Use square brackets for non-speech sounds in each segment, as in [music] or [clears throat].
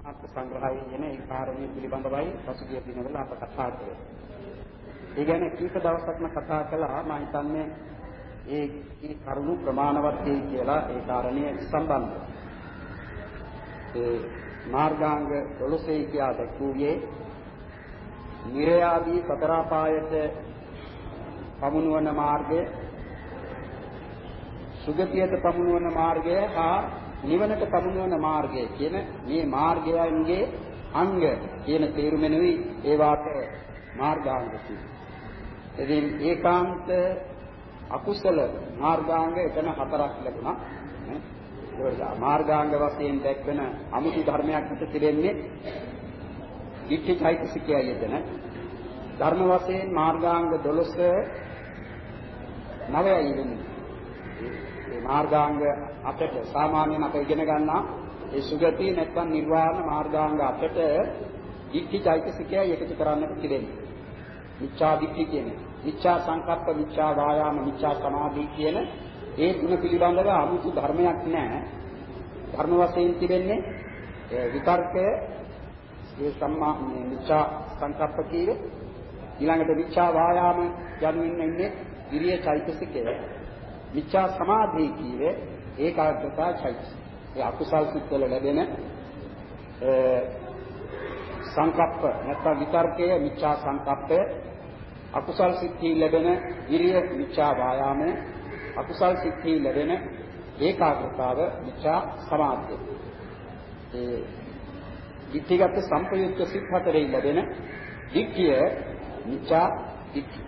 මාත්‍ර සංග්‍රහයේ එන ඒ කාරණේ පිළිබඳවයි පසුගිය දිනවල අප කතා කළේ. ඒ ගැන කීප දවසක්ම කතා කළා මම හිතන්නේ ඒ ඒ කරුණු ප්‍රමාණවත් කියලා ඒ කාරණය සම්බන්ධව. ඒ මාර්ගාංග 12 කියා දක්වුවේ නිර්යාදී සතරපායට පමුණුවන මාර්ගය සුගතියට පමුණුවන මාර්ගය හා නිවනට පමුණුවන මාර්ගය කියන මේ මාර්ගයන්ගේ අංග කියන තේරුමෙනුයි ඒවාට මාර්ගාංග කියන්නේ. ඉතින් ඒකාන්ත අකුසල මාර්ගාංග එතන හතරක් ලැබුණා. ඒක මාර්ගාංග වශයෙන් දැක්වෙන අමුතු ධර්මයක් හිත තිරෙන්නේ ඉච්ඡ චෛතසිකයයි එතන. ධර්ම වශයෙන් මාර්ගාංග 12 නවයයි වෙන්නේ. මේ මාර්ගාංග අපට සාමාන්‍යයෙන් අප ඉගෙන ගන්නා ඒ සුගති නැත්නම් නිර්වාණ මාර්ගාංග අපට ඉච්ඡ චෛතසිකයයි එකතු කරන්නට තිබෙන්නේ. මිච්ඡා දිට්ඨි කියන්නේ. මිච්ඡා සංකප්ප, මිච්ඡා වායාම, මිච්ඡා සමාධි කියන ඒ තුන පිළිබඳව 아무තු ධර්මයක් නැහැ. ධර්ම වශයෙන් තිබෙන්නේ විතර්කය, ඒ සම්මා මිච්ඡා සංකප්ප කීවේ ඊළඟට මිච්ඡා වායාම යනුවෙන් ඉන්නේ විරිය චෛතසිකය. මිච්ඡා සමාධි කීවේ ඒකාග්‍රතා චෛතසිකය. ඒ අකුසල් සිත්වල ලැබෙන සංකප්ප නැත්නම් විතර්කය මිච්ඡා සංකප්පය අකුසල් සිත්හි ලැබෙන විරිය මිච්ඡා වායාමය අකුසල් සිත්හි ලැබෙන ඒකාග්‍රතාව මිච්ඡා සමාධිය ඒ ධිට්ඨිගත සම්පයුක්ත සිත් හතරේ ලැබෙන ධිට්ඨිය මිච්ඡා ධිට්ඨි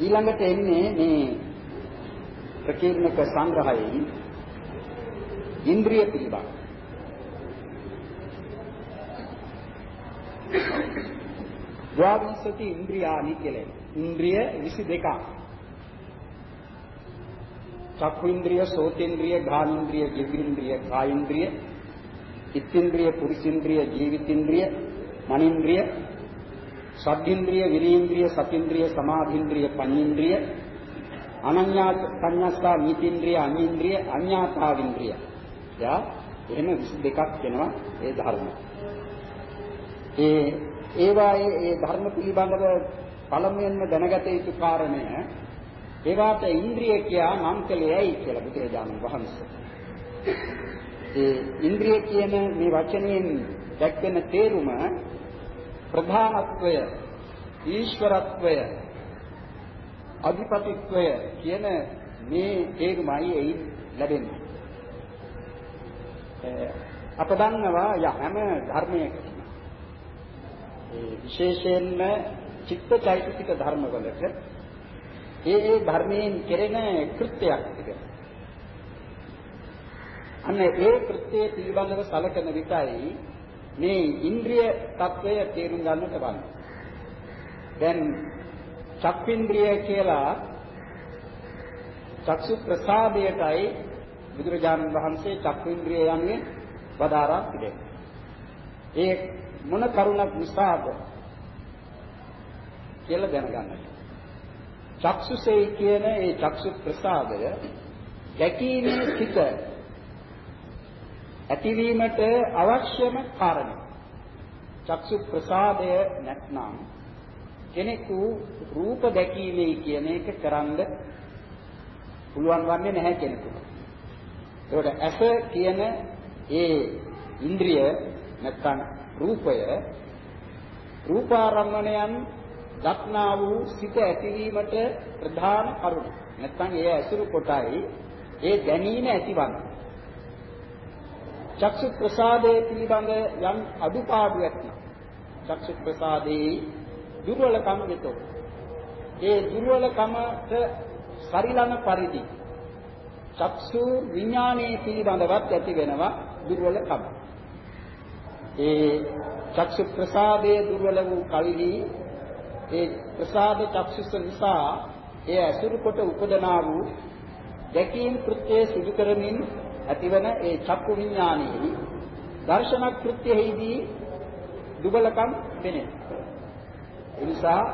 ඊළඟට එන්නේ මේ ප්‍රකීර්ණක සංග්‍රහයේ ඉන්ද්‍රිය පිළිබඳ ද්වාවිංශති ඉන්ද්‍රියානි කියලා. ඉන්ද්‍රිය 22ක්. චක්ඛු ඉන්ද්‍රිය, සෝතේන්ද්‍රිය, ගානින්ද්‍රිය, ජීවින්ද්‍රිය, කායින්ද්‍රිය, ඉත්ත්‍ින්ද්‍රිය, පුරිසින්ද්‍රිය, ජීවිතින්ද්‍රිය, මනින්ද්‍රිය, සද්ධින්ද්‍රිය, විරීන්ද්‍රිය, සතින්ද්‍රිය, සමාධින්ද්‍රිය, පඤ්ඤේන්ද්‍රිය, අනඤ්ඤා පඤ්ඤස්සා නීතින්ද්‍රිය, අඤ්ඤේන්ද්‍රිය, අඤ්ඤාතාවින්ද්‍රිය. යා එහෙම 22ක් වෙනවා ඒ ධර්ම. ඒ ඒවායේ ඒ ධර්ම පිළිබඳව පළමුවෙන්ම දැනගත යුතු කාරණය ඒවාට ඉන්ද්‍රිය කියා නම් කළේ ඇයි කියලා බුදුරජාණන් වහන්සේ. ඒ ඉන්ද්‍රිය කියන මේ වචනයෙන් දැක්වෙන තේරුම ප්‍රධානත්වය, ඊශ්වරත්වය, අධිපතිත්වය කියන මේ තේරුමයි එයින් ලැබෙන්නේ. අප දන්නවා හැම ධර්මයකම විශේෂයෙන්ම චිත්තචෛතසික ධර්මවලට ඒ ඒ ධර්මයෙන් කෙරෙන කෘත්‍යයක් තිබෙනවා. අන්න ඒ කෘත්‍යය පිළිබඳව සැලකෙන විටයි මේ ඉන්ද්‍රිය తත්වය තේරුම් ගන්නට බලන්න. දැන් චක්ඛින්ද්‍රිය කියලා චක්සු ප්‍රසාදයටයි බුදුරජාණන් වහන්සේ චක්ඛින්ද්‍රිය යන්නේ වදාරා පිළිගන්නේ. ඒ මොන කරුණක් නිසාද කියලා දැනගන්නට. චක්සුසේ කියන ඒ චක්සු ප්‍රසාදය දැකීමේ සිට ඇතිවීමට අවශ්‍යම කාරණය. චක්සු ප්‍රසාදය නැත්නම් කෙනෙකු රූප දැකීමේ කියන එක කරන්න පුළුවන් වන්නේ නැහැ කෙනෙකුට. ඒකට ඇස කියන ඒ ඉන්ද්‍රිය නැත්නම් රූපය රූපාරම්මණයන් දක්නා වූ සිත ඇතිවීමට ප්‍රධාන කරුණ. නැත්නම් ඒ ඇසුරු කොටයි ඒ දැනීම ඇතිවන්නේ. චක්සු ප්‍රසාදයේ පිළිබඳ යම් අඩුපාඩුවක් නම් චක්සු ප්‍රසාදේ දුර්වලකම වෙතෝ. ඒ දුර්වලකමට සරිලන පරිදි චක්සු විඥානයේ පිළිබඳවත් ඇති වෙනවා දුර්වලකම. ඒ චක්ෂු ප්‍රසාදයේ දුර්වල වූ කල්හි ඒ ප්‍රසාද චක්ෂුස නිසා ඒ අසුරු කොට උපදනා වූ දැකීම් කෘත්‍යයේ සිදු කරමින් ඇතිවන ඒ චක්කු විඥානයේ දර්ශන කෘත්‍යෙහිදී දුබලකම් වෙනේ. ඒ නිසා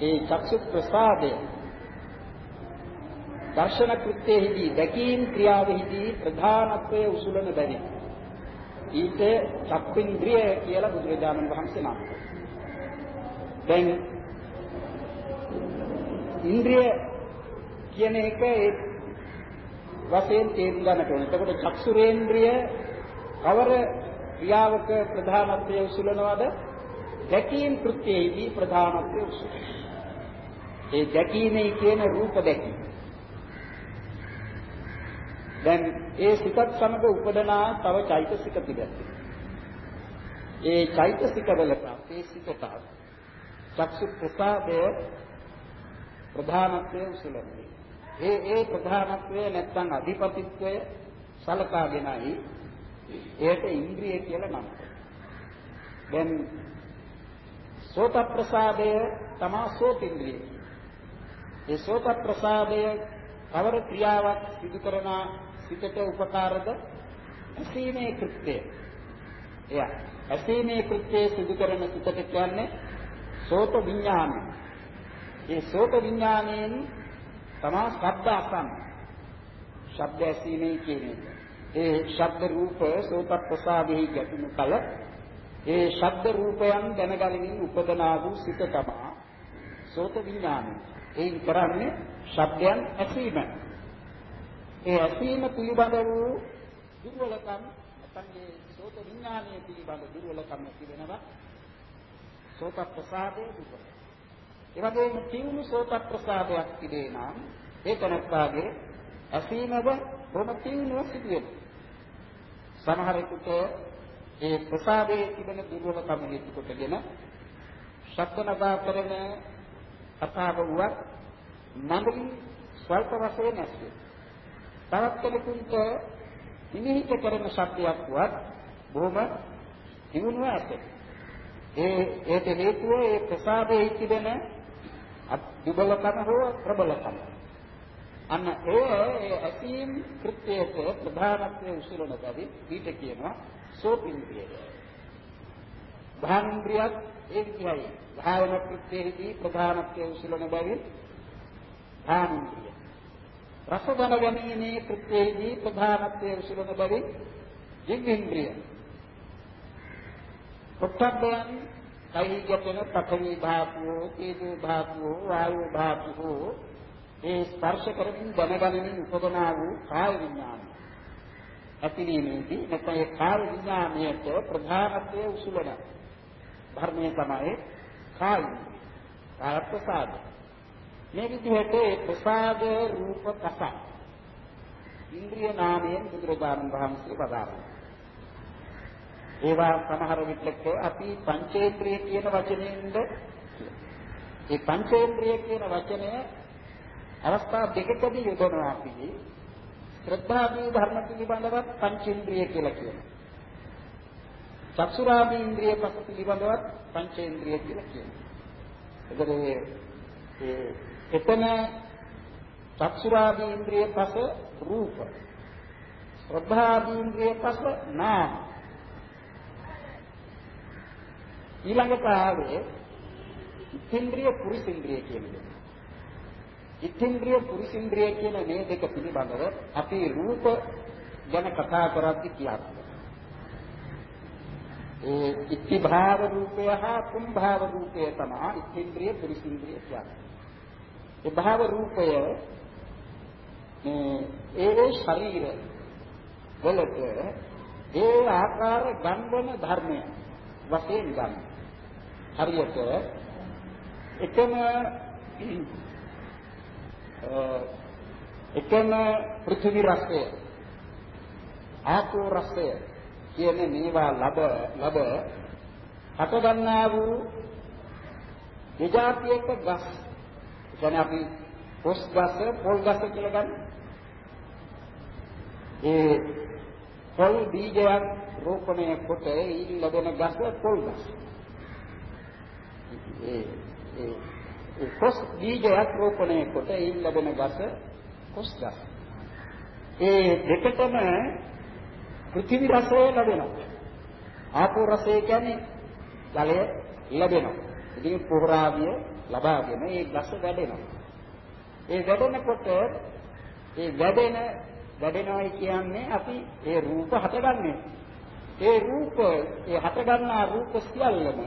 ඒ චක්ෂු ප්‍රසාදය දර්ශන කෘත්‍යෙහිදී දැකීම් ක්‍රියාවෙහිදී ප්‍රධානත්වයේ උසුලන බැරි. ඊට චක්ඛින්ද්‍රිය කියලා බුදුරජාණන් වහන්සේ නම් දැන් ඉන්ද්‍රිය කියන එක ඒ වශයෙන් තේරුම් ගන්නට ඕනේ. එතකොට චක්සුරේන්ද්‍රිය කවර ක්‍රියාවක ප්‍රධානත්වය උසුලනවද? දැකීම් කෘත්‍යයේදී ප්‍රධානත්වය උසුලනවා. ඒ දැකීමේ කියන රූප දැකීම. දැන් ඒ සිතත් සමග උපදනා තව චෛතසික තිබෙනවා. ඒ චෛතසික වලට අපේ සිතට චක්සු ප්‍රසාදය ප්‍රධානත්වය උසුලන්නේ. ඒ ඒ ප්‍රධානත්වය නැත්නම් අධිපතිත්වය සලකාගෙනයි ඒට ඉන්ද්‍රිය කියලා නම් දැන් සෝත ප්‍රසාදය තමා සෝතින්ද්‍රිය. ඒ සෝත ප්‍රසාදය කවර ක්‍රියාවක් සිදු කරන සිතට උපකාරද? ඇසීමේ කෘත්‍යය. එය ඇසීමේ කෘත්‍යය සිදු කරන සිතට කියන්නේ සෝත විඥානය. ඒ සෝත විඥාණයෙන් තමා ශබ්ද අසන්න. ශබ්ද ඇසීමේ කියන්නේ. ඒ ශබ්ද රූප සෝත ප්‍රසාදෙහි ගැටුණු කල ඒ ශබ්ද රූපයන් දැනගැනීමෙන් උපදනා වූ සිත තමා සෝත විඥානය. ඒන් කරන්නේ ශබ්දයන් ඇසීම. ඒ ඇසීම පිළිබඳ වූ දුර්වලකම් නැත්නම් සෝත විඥානය පිළිබඳ දුර්වලකම් තිබෙනවා. සෝත ප්‍රසාදයේ දුර්වල. ඒ වගේම තියුණු සෝත ප්‍රසාදයක් තිබේ නම් ඒක නැත්තාගේ ඇසීමව බොහොම තියුණුව සිදුවෙනවා. සමහරෙකුට ඒ ප්‍රසාදයේ තිබෙන දුර්වලකම හේතු කොටගෙන ශබ්ද නගා කරන කතාව වුවත් නඳුනි ස්වල්ප වශයෙන් ඇස්සේ. තවත් කෙනෙකුට නිමිහිත කරන ශබ්දයක් වුවත් බොහොම දිනුනුව ඇසේ. ඒ ඒට හේතුව ඒ ප්‍රසාදයේ තිබෙන දුබලකම හෝ ප්‍රබලකම. අන්න ඒ ඒ ඇසීම් කෘත්‍යයට ප්‍රධානත්වයේ උසුලන බැරි ඊට කියනවා සෝපින්ද්‍රිය. භාන්ද්‍රියත් ඒ විදිහයි. භාවන කෘත්‍යයේදී ප්‍රධානත්වයේ උසුලන බැරි භාන්ද්‍රිය. රස දැන ගැනීමේ කෘත්‍යයේදී ප්‍රධානත්වයේ උසුලන බැරි ජීවේන්ද්‍රිය. පොට්ටබ්බයන් කයියතන පඨවි ධාතුව, තේජෝ ධාතුව, වායු ධාතුව ඒ ස්පර්ශ කරමින් දැනගැනීමෙන් උපදනා වූ කාය විඥානය. ඇතිවීමේදී නැත්නම් ඒ කාය විඥානයට ප්‍රධානත්වයේ උසුලන ධර්මය තමයි කාය කාය ප්‍රසාද. මේ විදිහට ඒ ප්‍රසාද රූප කස ඉන්ද්‍රිය නාමයෙන් බුදුරජාණන් වහන්සේ වදාළා. ඒවා සමහර විටක අපි පංචේන්ද්‍රිය කියන වචනයෙන්ද ඒ පංචේන්ද්‍රිය කියන වචනය අවස්ථා දෙකකදී යොදවනවා අපි ශ්‍රද්ධාදී ධර්ම පිළිබඳව පංචේන්ද්‍රිය කියලා කියනවා. චක්සුරාදී ඉන්ද්‍රිය පස පිළිබඳව පංචේන්ද්‍රිය කියලා කියනවා. එතකොට ඒ එතන චක්සුරාදී ඉන්ද්‍රිය පස රූප ශ්‍රද්ධාදී ඉන්ද්‍රිය පස නාම ඊළඟට ආවේ ඉන්ද්‍රිය පුරිසින්ද්‍රිය කියන එක. ඉන්ද්‍රිය පුරිසින්ද්‍රිය කියන මේ දෙක පිළිබඳව අපි රූප ගැන කතා කරද්දී කියනවා. ඒ ඉති භාව රූපය හා කුම් භාව රූපය තමයි ඉන්ද්‍රිය පුරිසින්ද්‍රිය කියන්නේ. ඒ භාව රූපය ඒ ඒ ශරීර වලට ඒ ආකාර ගන්වන ධර්මය වශයෙන් ගන්න. හරියට එකම එකම පෘථිවි රසය ආපෝ රසය කියන මේවා ලබ ලබ හට ගන්නා වූ විජාතියක ගස් කියන්නේ අපි පොස් ගස පොල් ගස කියලා ගන්න. ඒ පොල් බීජයක් රෝපණය කොට ඊ ලැබෙන ගස පොල් ගස. ඒ ඒ කොස් බීජයක් රෝපණය කොට ඊ ලැබෙන ගස කොස් ගස. ඒ දෙකටම පෘථිවි රසය ලැබෙනවා. ආපෝ රසය කියන්නේ ජලය ලැබෙනවා. ඉතින් පොහොරාදිය ලබාගෙන ඒ ගස වැඩෙනවා. ඒ වැඩෙනකොට ඒ වැඩෙන වැඩෙනවයි කියන්නේ අපි ඒ රූප හටගන්නේ. ඒ රූප ඒ හටගන්නා රූප සියල්ලම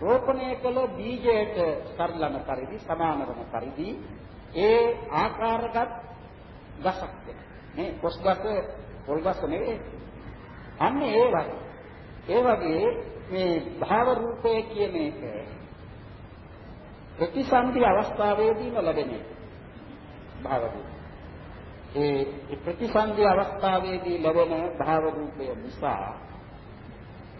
රෝපණය කළ බීජයට සරලන පරිදි සමාන වන පරිදි ඒ ආකාරගත් ගසක් මේ කොස්ගස පොල්ගස නෙවෙයි. අන්න ඒ වගේ. ඒ වගේ මේ භාව රූපය කියන එක ප්‍රතිසන්දි අවස්ථාවේදීම ලැබෙන භාව රූපය. ඒ ප්‍රතිසන්දි අවස්ථාවේදී ලැබෙන භාව රූපය නිසා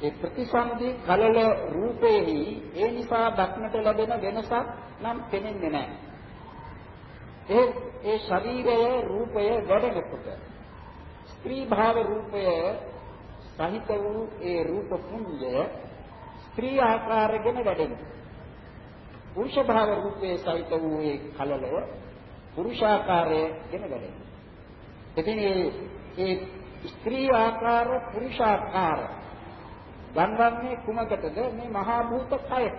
ඒ ප්‍රතිසන්දි කලල රූපේහි ඒ නිසා දක්නට ලැබෙන වෙනසක් නම් පෙනෙන්නේ නැහැ. ඒ ඒ ශරීරය රූපය වැඩෙනකොට ස්ත්‍රී භාව රූපය සහිත වූ ඒ රූප පුඤ්ජය ස්ත්‍රී ආකාරයෙන් වැඩෙනවා. පුරුෂ භාව රූපයේ සහිත වූ ඒ කලලය පුරුෂාකාරයෙන් වැඩෙනවා. ඉතින් ඒ ස්ත්‍රී ආකාර පුරුෂාකාර ගන්වන්නේ කුමකටද මේ මහා භූත කයට.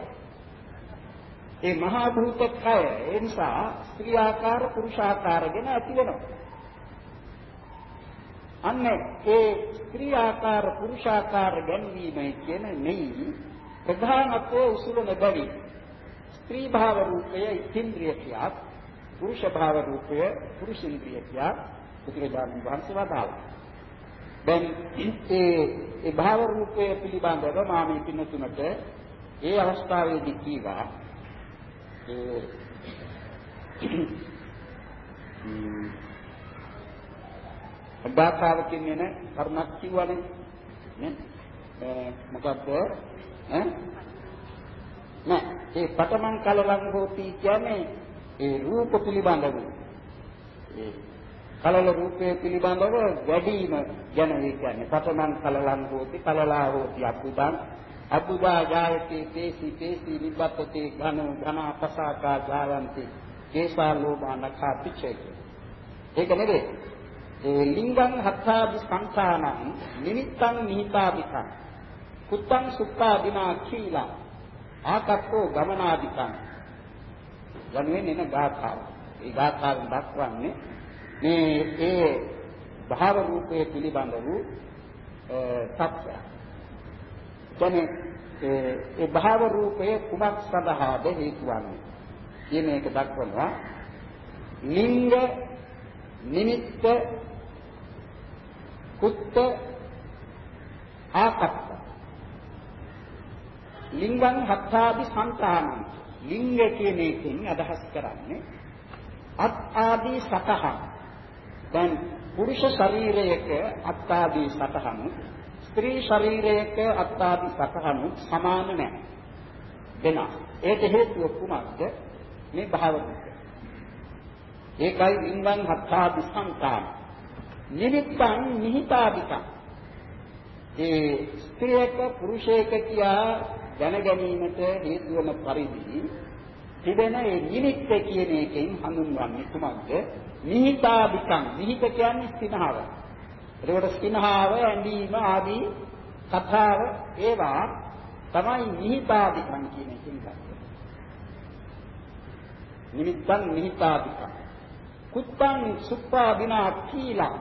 ඒ මහා භූත කය ඒ නිසා ස්ත්‍රී ආකාර පුරුෂාකාරගෙන ඇති වෙනවා. අන්න ඒ ස්ත්‍රී ආකාර පුරුෂාකාර ගැන්වීමයි කියන නෙයි ප්‍රධානත්වයේ උසුලන බැරි ස්ත්‍රී භාව රූපය ඉන්ද්‍රිය කියක් පුරුෂ භාව රූපය පුරුෂින්ද්‍රිය කියක් බුදුරජාණන් වහන්සේ වදාළා. දැන් ඒ ඒ භාව රූපය පිළිබඳව මා මේ පින්නතුනට ඒ අවස්ථාවේදී කීවා. ඒ [clears throat] අදාකාවකින් එන කරුණක් කිව්වනේ. නේ? මොකද්ද? ඈ? නෑ. ඒ පඨමං කලලං හෝති කියන්නේ ඒ රූප පිළිබඳව. ඒ කලල රූපයේ පිළිබඳව වැඩිම ගැන ඒ කියන්නේ. පඨමං කලලං හෝති කලලා හෝති අබ්බුදං. අබ්බුදා ජායති තේසි තේසි නිබ්බතති ඝන ඝන පසාකා ජායන්ති. කේසා ලෝභානඛා පිච්චේ ඒක නෙවේ. ඒ ලිංගං හත්තාදි සංඛානං නිමිත්තං නිහිතාදිකං කුත්තං සුත්තා දිනා කීලා ආකක්කෝ ගමනාදිකං. යනුවෙන් එන ගාථාව. ඒ ගාථාවෙන් දක්වන්නේ මේ ඒ භාව රූපයේ පිළිබඳ වූ තත්ත්වය. කියන්නේ ඒ භාව රූපයේ කුමක් සඳහාද හේතු වන්නේ කියන එක දක්වනවා. ලිංග නිමිත්ත කුත්ත ආකප්ප ලිංගං හත්තාදි සංකානං ලිංග කියන එකෙන් අදහස් කරන්නේ අත් ආදී සතහන් දැන් පුරුෂ ශරීරයක අත්ආදී සතහනු ස්ත්‍රී ශරීරයක අත්ආදී සතහනු සමාන නැහැ. වෙනස්. ඒට හේතුව කුමක්ද? මේ භාව දුක. ඒකයි ඉන්වන් හත්ආදී සංකාම. නිමිත්තං නිහිතාදිකං. ඒ ස්ත්‍රියක පුරුෂයක කියා දැන ගැනීමට හේතු වන පරිදි තිබෙන ඒ නිමිත්ත කියන එකෙන් හඳුන්වන්නේ කුමක්ද? නිහිතාදිකං නිහිත කියන්නේ සිනහව. එතකොට සිනහව ඇඳීම ආදී කතාව ඒවා තමයි නිහිතාදිකං කියන එකෙන් ගන්නේ. නිමිත්තං නිහිතාදිකං. කුත්තං සුප්පාදිනා කීලා.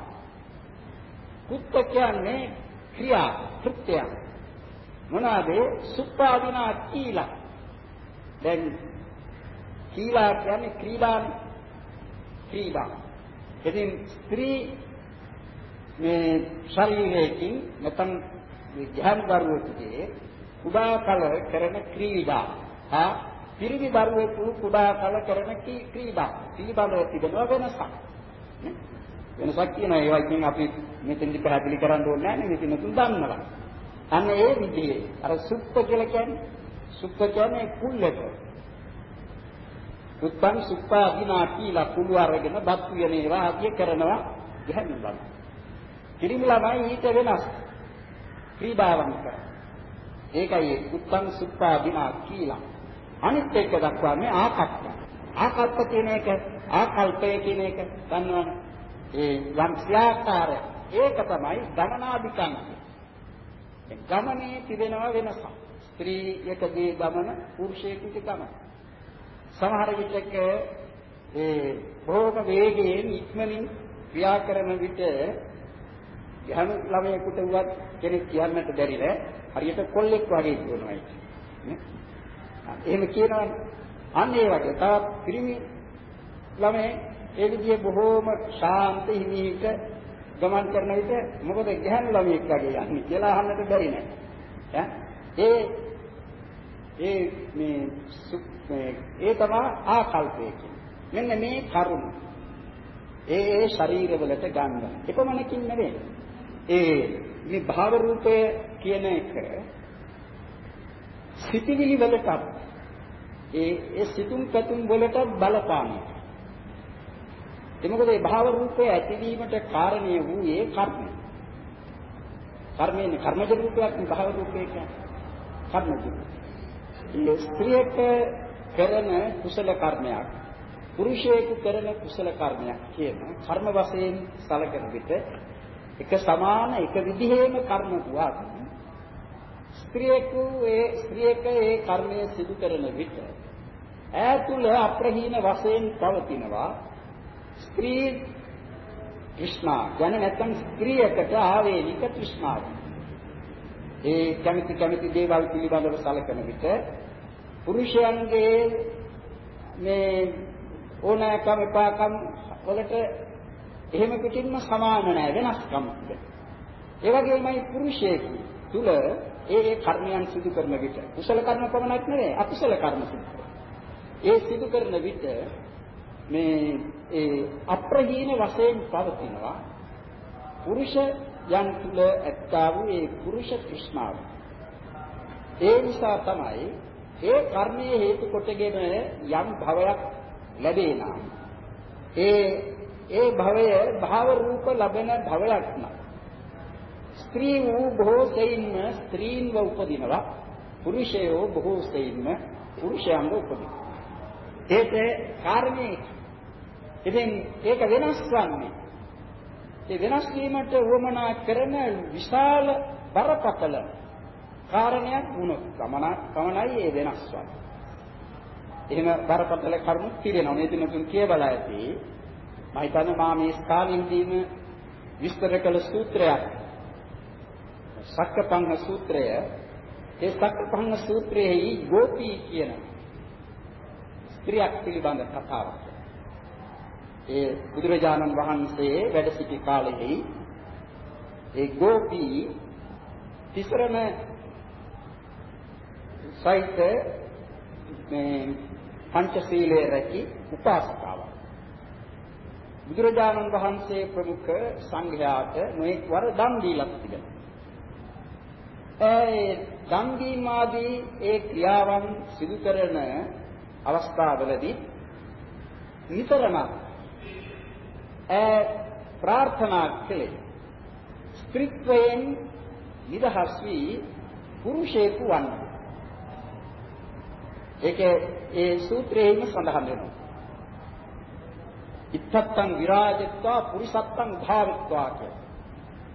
කුත්ත කියන්නේ ක්‍රියා කෘත්‍ය. මොනවාද සුප්පාදිනා කීලා. දැන් කීලා කියන්නේ ක්‍රීඩානේ ක්‍රීඩා. ඉතින් ස්ත්‍රී මේ ශරීරයෙන් නැත්නම් විඥාන දරුවෙකුගේ කුඩා කල කරන ක්‍රීඩා. හා පිරිමි දරුවෙකු කුඩා කල කරන ක්‍රීඩා. පිළිබඳව තිබෙන වෙනසක්. වෙනසක් කියන ඒවා ඉතින් අපි මෙතෙන්දි පැහැදිලි කරන්න ඕනේ නැහැ නේ. මෙතන තුන් දන්නවා. අන්න ඒ විදිහේ අර සුප්ප කියලා කියන්නේ. සුප්ප කියන්නේ කුල්ලක උත්තම් සුප්පා දිනා කියලා කුළු අරගෙන බත් වියන ඒවා ආදිය කරනවා ගැහණු ළමයි. කිරිමි ළමයි ඊට වෙනස් ක්‍රීඩාවන් කරා. ඒකයි උත්තම් සුප්පා දිනා කියලා. අනිත් එක දක්වන්නේ ආකප්ප. ආකප්ප කියන එක ආකල්පය කියන එක ගන්නවනේ. ඒ යම් ක්‍රියාකාරය ඒක තමයි ගමනාධිකං. ගමනේ තිබෙනවා වෙනසක්. ස්ත්‍රීයකගේ ගමන පුරුෂයෙකුගේ ගමන. සමහර විටක ඒ බොහෝම වේගයෙන් ඉක්මනින් ක්‍රියා කරන විට ගැහණු ළමයෙකුට උවත් කෙනෙක් කියන්නට බැරි නෑ. හරියට කොල්ලෙක් වගේ කියනවායි. නේ? එහෙම කියනවනේ. අන්න ඒ වගේ තවත් පිරිමි ළමයි ඒ විදිහේ බොහෝම ශාන්ත හිමීට ගමන් කරන විට මොකද ගැහණු ළමයෙක් වගේ යන්නේ කියලා අහන්නට බැරි නෑ. ඒ ඒ මේ මේ ඒ තමයි ආකල්පය මෙන්න මේ කරුණ. ඒ ඒ ශරීරවලට ගන්න. එපමණකින් නෙවෙයි. ඒ මේ භාව රූපය කියන එක සිතිවිලි වලට ඒ ඒ සිතුම් පැතුම් වලට බලපාන්නේ. ඒ මොකද මේ භාව රූපය ඇතිවීමට කාරණේ වූයේ කර්මය. කර්මයේ කර්මජ රූපයක් භාව රූපය කියන්නේ. කර්මජ. ඒ ස්ත්‍රියක කරන කුසල කර්මයක් පුරුෂයෙකු කරන කුසල කර්මයක් කියන කර්ම වශයෙන් සැලකෙන විට එක සමාන එක විදිහේම කර්ම වුණා ස්ත්‍රියකු ඒ ස්ත්‍රියක ඒ කර්මය සිදු කරන විට ඈතුල අප්‍රහීන වශයෙන් පවතිනවා ස්ත්‍රී තෘෂ්ණා ගැන නැත්නම් ස්ත්‍රියකට ආවේනික තෘෂ්ණාව. ඒ කැමති කැමති දේවල් පිළිබඳව සැලකන විට පුරුෂයන්ගේ මේ ඕනෑකම් එපාකම් වලට එහෙම පිටින්ම සමාන නැහැ වෙනස්කම්. ඒ වගේමයි පුරුෂයෙකු තුල ඒ ඒ කර්මයන් සිදු කරන විට කුසල කර්ම පමණක් නෙවෙයි අකුසල කර්ම සිදු ඒ සිදු කරන විට මේ ඒ අප්‍රහීන වශයෙන් පවතිනවා පුරුෂ යන් තුල ඇත්තා වූ ඒ පුරුෂ තෘෂ්ණාව. ඒ නිසා තමයි ඒ කර්මයේ හේතු කොටගෙන යම් භවයක් ලැබේ නම් ඒ ඒ භවය භාව රූප ලබන භවයක් නම් ස්ත්‍රී වූ බොහෝ සෙයින්ම ස්ත්‍රීන්ව උපදිනවා පුරුෂයෝ බොහෝ සෙයින්ම පුරුෂයන්ව උපදිනවා. ඒක කාරණේ ඉතින් ඒක වෙනස් වන්නේ ඒ වෙනස් වීමට උවමනා කරන විශාල බරපතල කාරණයක් වුණොත් ගමනයි ඒ වෙනස් වන්නේ එහෙම බරපතල කරුණු පිළිනවා. මේ දිනතුන් කියබලා ඇති. මම හිතන්නේ මා මේ ස්ථානින්දීම විස්තර කළ සූත්‍රයක්. සක්කපංග සූත්‍රය. ඒ සක්කපංග සූත්‍රයේ ගෝපී කියන ස්ත්‍රියක් පිළිබඳ කතාවක්. ඒ බුදුරජාණන් වහන්සේ වැඩ සිටි කාලෙහි ඒ ගෝපී තිසරණ සහිත මේ පංචශීලයේ රැකී උපාසකාවක්. බුදුරජාණන් වහන්සේ ප්‍රමුඛ සංඝයාට නොඑක් වර දන් දීලා තිබෙනවා. ඒ දන් දීම ආදී ඒ ක්‍රියාවන් සිදු කරන අවස්ථාවලදී නිතරම ඒ ප්‍රාර්ථනා කළේ ස්ත්‍රීත්වයෙන් නිදහස් වී පුරුෂයෙකු වන්නේ ඒකේ ඒ සූත්‍රයේම සඳහන් වෙනවා. ඉත්තත්තං විරාජත්වා පුරිසත්තං භාවිත්වා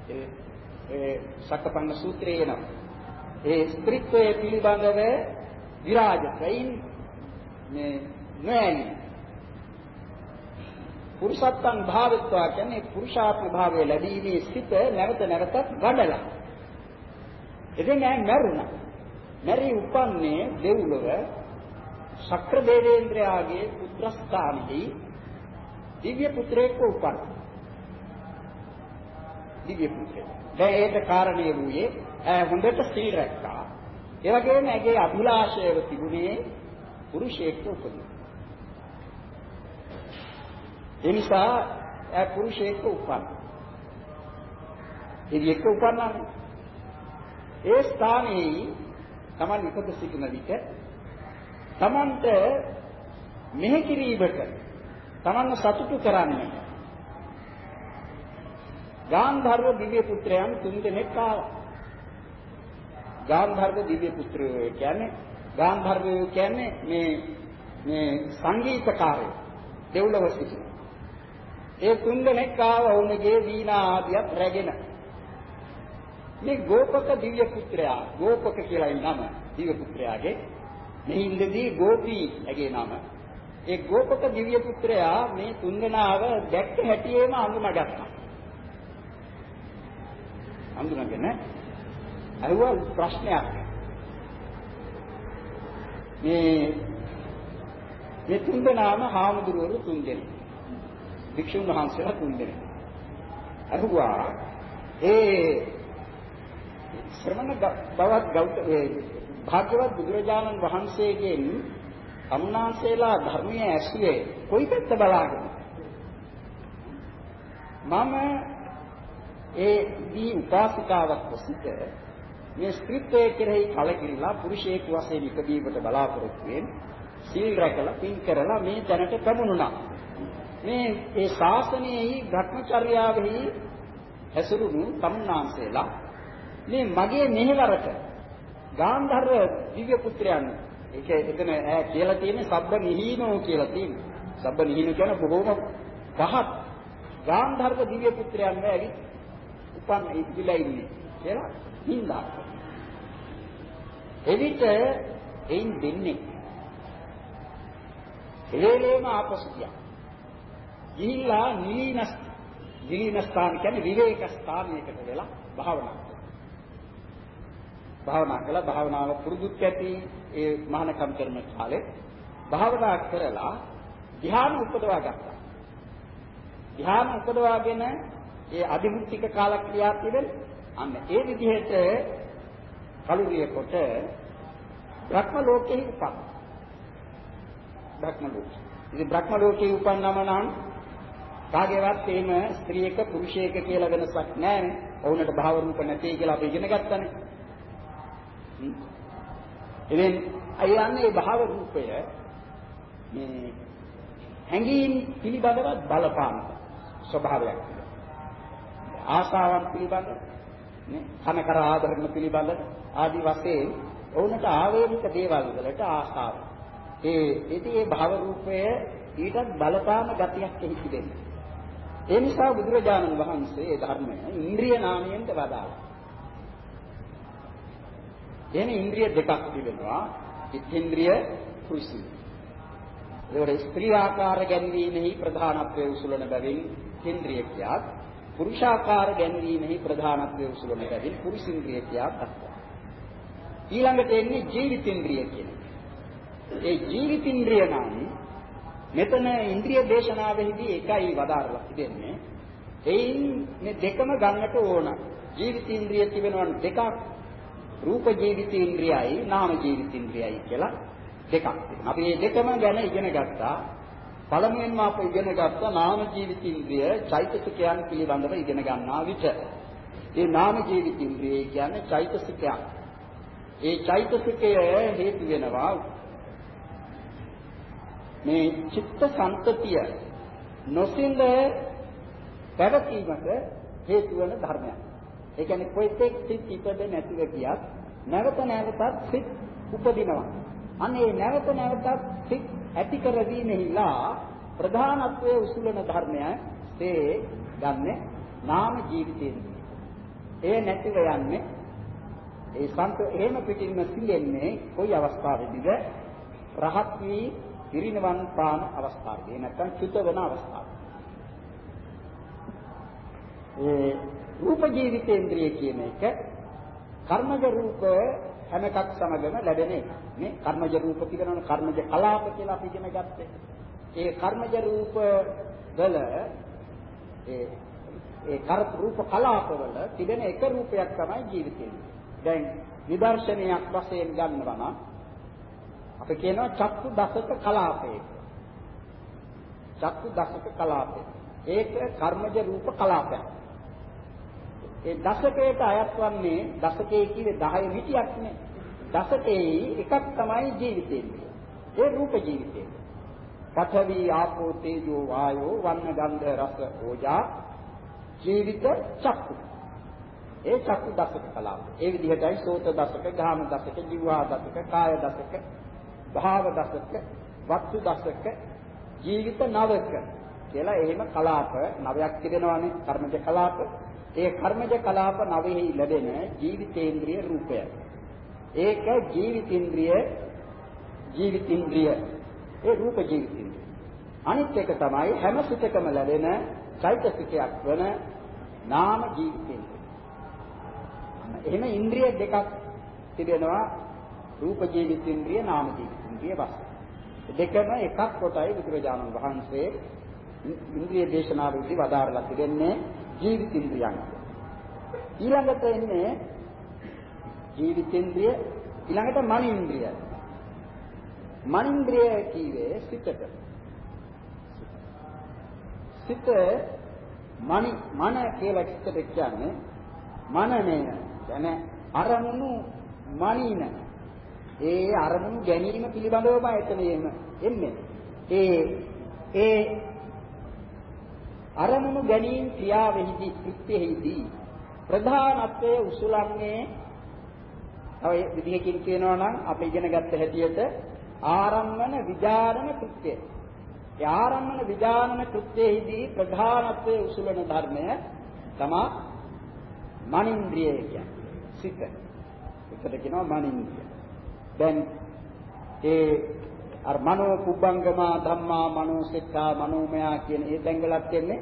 ඒ ඒ සක්කපන්න සූත්‍රයේ එනවා. ඒ ස්ත්‍රීත්වයේ පිළිබඳව විරාජතයින් මේ නෑනි පුරුෂත්තං භාවිත්වා කියන්නේ පුරුෂාත්ම භාවය ලැබීමේ සිට නැවත නැවතත් ගඩලා. එදින නෑ මරුණා. මැරි උපන්නේ දෙව්ලොව ශක්‍ර දේවේන්ද්‍රයාගේ පුත්‍රස්ථානෙහි දිව්‍ය පුත්‍රයෙක් උපන්. දිව්‍ය පුත්‍රයෙක්. දැන් ඒකට කාරණේ වූයේ ඈ හොඳට සීල් රැක්කා. ඒ වගේම ඇගේ අභිලාෂයව තිබුණේ පුරුෂයෙක්ට උපදින. ඒ නිසා ඈ පුරුෂයෙක්ට උපන්. ඉරියෙක්ට උපන්නානේ. ඒ ස්ථානයේ Taman ඉපද සිටින විට තමන්ට මෙහෙ කිරීමට තමන්ව සතුටු කරන්නේ ගාන්ධර්ව දිව්‍ය පුත්‍රයන් තුන් දෙනෙක් ආවා. ගාන්ධර්ව දිව්‍ය පුත්‍රයෝ කියන්නේ ගාන්ධර්වයෝ කියන්නේ මේ මේ සංගීතකාරයෝ දෙව්ලොව සිටින. ඒ තුන් දෙනෙක් ආවා වුණගේ වීණා ආදියත් රැගෙන. මේ ගෝපක දිව්‍ය පුත්‍රයා ගෝපක කියලා නම දිව්‍ය පුත්‍රයාගේ මෙහිඳදී ගෝපී ඇගේ නම. ඒ ගෝපක දිව්‍ය පුත්‍රයා මේ තුන්දෙනාව දැක්ක හැටියේම අඳුනගත්තා. හඳුනගෙන අහුවා ප්‍රශ්නයක්. මේ මේ තුන් දෙනාම හාමුදුරුවෝ තුන් දෙනෙක්. භික්ෂුන් වහන්සේලා තුන් දෙනෙක්. අහුවා ඒ ශ්‍රමණ බවත් ගෞතම භාග්‍යවත් බුදුරජාණන් වහන්සේගෙන් අමුනාසේලා ධර්මයේ ඇසුවේ කොයි පැත්ත බලාගෙන? මම ඒ දී උපාසිකාවක් වසිත මේ ස්ත්‍රීත්වයේ කෙරෙහි කලකිරිලා පුරුෂයෙකු වශයෙන් ඉපදීමට බලාපොරොත්තු වෙන සීල් රැකලා පින් කරලා මේ තැනට පැමුණුණා. මේ ඒ ශාසනයෙහි භ්‍රමචර්යාවෙහි හැසිරුණු තමුන්නාන්සේලා මේ මගේ මෙහෙවරට ගාන්ධර්ව දිව්‍ය පුත්‍රයන් ඒක එතන ඈ කියලා තියෙන්නේ සබ්බ නිහීනෝ කියලා තියෙන්නේ. සබ්බ නිහීන කියන බොහෝම පහත් ගාන්ධර්ව දිව්‍ය පුත්‍රයන් වැලි උපන් ඉතිලා ඉන්නේ කියලා හින්දා. එවිට එයින් දෙන්නේ එලේලේම ආපසු ගියා. ගිහිල්ලා නිලීන නිලීන ස්ථාන කියන්නේ විවේක ස්ථානයකට වෙලා භාවනා භාවනා කළා භාවනාව පුරුදුත් ඇති ඒ මහානකම් කරන කාලේ භාවනා කරලා ධ්‍යාන උපදවා ගත්තා. ධ්‍යාන උපදවාගෙන ඒ අධිමුක්තික කාලක්‍රියා තිබෙන අන්න ඒ විදිහට කලුරිය කොට බ්‍රහ්ම ලෝකෙහි උපන්. බ්‍රහ්ම ලෝකෙ. ඉතින් බ්‍රහ්ම ලෝකෙහි උපන්නම නම් කාගේවත් එහෙම ස්ත්‍රියක පුරුෂයක කියලා වෙනසක් නැහැ. ඔවුන්ට භාව රූප නැtei කියලා අපි ඉගෙන ගත්තානේ. ඉතින් අයන්නේ භාව රූපය මේ හැඟීම් පිළිබඳව බලපාන ස්වභාවයක්. ආශාවන් පිළිබඳ නේ කනකර ආදරණ පිළිබඳ ආදි වශයෙන් ඔවුන්ට ආවේනික දේවල් වලට ආශාව. ඒ ඉතින් මේ භව රූපය ඊටත් බලපාන ගතියක් එහි තිබෙනවා. ඒ නිසා බුදුරජාණන් වහන්සේ ඒ ධර්මය ඉන්ද්‍රිය නාමයෙන් වදාළා. එහෙනම් ඉන්ද්‍රිය දෙකක් තිබෙනවා. ඉත්ත්‍ින්ද්‍රිය කුසී. ඒවල ස්ත්‍රී ආකාර ගැන්වීමෙහි ප්‍රධානත්වයේ උසුලන බැවින් ඉන්ද්‍රිය කියාත් පුරුෂාකාර ගැන්වීමෙහි ප්‍රධානත්වයේ උසුලන බැවින් පුරුෂින්ද්‍රිය කියාත් දක්වනවා. ඊළඟට එන්නේ ජීවිතින්ද්‍රිය කියන ඒ ජීවිතින්ද්‍රිය නම් මෙතන ඉන්ද්‍රිය දේශනාවෙහිදී එකයි වදාරලා තිබෙන්නේ. එයින් මේ දෙකම ගන්නට ඕන. ජීවිතින්ද්‍රිය තිබෙනවා දෙකක් රූප ජීවිතේන්ද්‍රයයි නාම ජීවිතේන්ද්‍රයයි කියලා දෙකක් තිබෙනවා. අපි මේ දෙකම ගැන ඉගෙන ගත්තා. පළමුවෙන්ම අප ඉගෙන ගත්තා නාම ජීවිතේන්ද්‍රය චෛතසිකයන් පිළිබඳව ඉගෙන ගන්නා විට. මේ නාම ජීවිතේන්ද්‍රය කියන්නේ චෛතසිකයක්. ඒ චෛතසිකය හේතු වෙනවා මේ චිත්ත සංතතිය නොසින්ද පැවතීමට හේතු වෙන ධර්මයක්. ඒ කියන්නේ කොයිතෙක් සිත් ඉපද නැතිව ගියත් නැවත නැවතත් සිත් උපදිනවා. අනේ නැවත නැවතත් සිත් ඇති කරවීමෙහිලා ප්‍රධානත්වයේ උසුලන ධර්මය තේ ගන්නෙ නාම ජීවිතයෙන්. ඒ නැතිව යන්නේ ඒ සංත එහෙම පිටින්ම සිලෙන්නේ කොයි අවස්ථාවේදීද රහත් වී පිරිනවන් පාන අවස්ථාවේදී නැත්නම් චුත වෙන අවස්ථාවේ. ඒ රූප ජීවිතේන්ද්‍රිය කියන එක කර්මජ රූප හැම එකක් සමගම ලැබෙන එක. මේ කර්මජ රූප කියනවනේ කර්මජ කලාප කියලා අපි ඉගෙන ගත්තේ. ඒ කර්මජ රූප වල ඒ ඒ කර රූප කලාප වල තිබෙන එක රූපයක් තමයි ජීවිතේන්ද්‍රිය. දැන් නිදර්ශනයක් වශයෙන් ගන්නවා නම් අපි කියනවා චක්කු දසක කලාපය. චක්කු දසක කලාපය. ඒක කර්මජ රූප කලාපයක්. ඒ දශකයට අයත් වන්නේ දශකයේ කියේ 10 මිටියක් නේ. දශකයේ එකක් තමයි ජීවිතේන්ද්‍රය. ඒ රූප ජීවිතේ. පඨවි ආපෝ තේජෝ වායෝ වන්න ගන්ධ රස ඕජා ජීවිත චක්කු. ඒ චක්කු දශක කලාව. ඒ විදිහටයි සෝත දශක, ගාම දශක, ජීවා දශක, කාය දශක, භාව දශක, වස්තු දශක, ජීවිත නවක කියලා එහෙම කලාප නවයක් තිබෙනවානේ කර්මජ කලාප ඒ කර්මජ කලාප නවෙහි ලැබෙන ජීවිතේන්ද්‍රිය රූපය. ඒක ජීවිතේන්ද්‍රිය ජීවිතේන්ද්‍රිය ඒ රූප ජීවිතේන්ද්‍රිය. අනිත් එක තමයි හැම සිතකම ලැබෙන චෛතසිකයක් වන නාම ජීවිතේන්ද්‍රිය. එහෙම ඉන්ද්‍රිය දෙකක් තිබෙනවා රූප ජීවිතින්ද්‍රිය නාම ජීවිතින්ද්‍රිය වශයෙන්. දෙකම එකක් කොටයි බුදුරජාණන් වහන්සේ ඉන්ද්‍රිය දේශනාවෙදී වදාරලා තිබෙන්නේ ජීවිතින්ද්‍රියන්. ඊළඟට එන්නේ ජීවිතින්ද්‍රිය ඊළඟට මනින්ද්‍රිය. මනින්ද්‍රිය කියවේ සිතට. සිත මනි මන කියලා සිතට කියන්නේ මනමය යන අරමුණු මනින ඒ අරමුණු ගැනීම පිළිබඳවම එතනෙම එන්නේ ඒ ඒ අරමුණු ගැනීම ක්‍රියාවෙහිදී කෘත්‍යෙහිදී ප්‍රධානත්වයේ උසුලන්නේ තව විදිහකින් කියනවා නම් අපි ඉගෙන ගත්ත හැටියට ආරම්මන විචාරණ කෘත්‍යය. ඒ ආරම්මන විචාරණ කෘත්‍යෙහිදී ප්‍රධානත්වයේ උසුලන ධර්මය තමයි මනින්ද්‍රිය කියන්නේ. සිත. ඒකට කියනවා මනින්ද්‍රිය. දැන් ඒ අර මනෝ කුබ්බංගමා ධම්මා මනෝ සිතා මනෝමයා කියන ඒ තැන්වලත් එන්නේ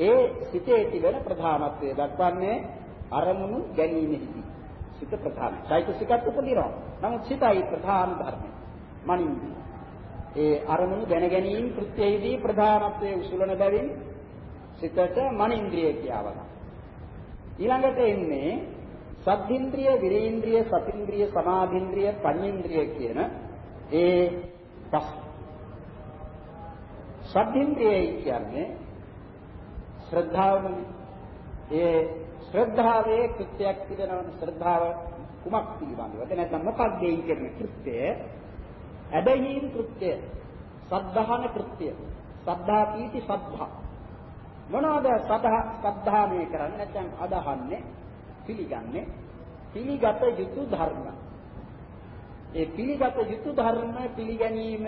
ඒ සිතේ තිබෙන ප්‍රධානත්වය දක්වන්නේ අරමුණු ගැනීමෙහිදී සිත ප්‍රධානයි. චෛතසිකත් උපදිනවා. නමුත් සිතයි ප්‍රධාන ධර්මය. මනින්ද්‍රිය. ඒ අරමුණු දැන ගැනීම කෘත්‍යයේදී ප්‍රධානත්වයේ උසුලන බැවින් සිතට මනින්ද්‍රිය කියවනවා. ඊළඟට එන්නේ සද්ධින්ද්‍රිය, විරේන්ද්‍රිය, සතින්ද්‍රිය, සමාධින්ද්‍රිය, පඤ්ඤේන්ද්‍රිය කියන ඒ පස්. සද්ධින්ද්‍රියයි කියන්නේ ශ්‍රද්ධාවනේ. ඒ ශ්‍රද්ධාවේ කෘත්‍යයක් තිබෙනවනේ ශ්‍රද්ධාව කුමක් පිළිබඳවද නැත්නම් මොකක්ද ඒ කියන කෘත්‍යය? ඇදහිීම් කෘත්‍යය, සද්ධාන කෘත්‍යය, සද්ධා පීති සද්ධා. මොනවාද සද්ධා සද්ධාමය කරන්නේ නැත්නම් අදහන්නේ පිළිගන්නේ පිළිගත යුතු ධර්ම. ඒ පිළිගත යුතු ධර්ම පිළිගැනීම,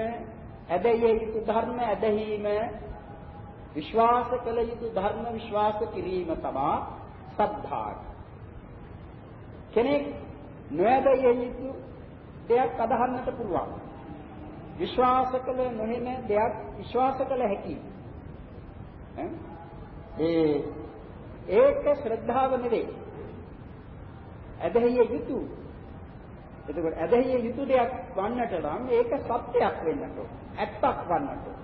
ඇදහිය යුතු ධර්ම ඇදහිීම, විශ්වාස කළ යුතු ධර්ම විශ්වාස කිරීම තමයි සද්ධා. කෙනෙක් නොඇදහිය යුතු දෙයක් අදහන්නට පුළුවන්. විශ්වාස කළ නොහෙන දෙයක් විශ්වාස කළ හැකියි. ඒ ඒක ශ්‍රද්ධාව නෙවෙයි. ඇදහිය යුතු. එතකොට ඇදහිය යුතු දෙයක් වන්නට නම් ඒක සත්‍යයක් වෙන්නට ඕන. ඇත්තක් වන්නට ඕන.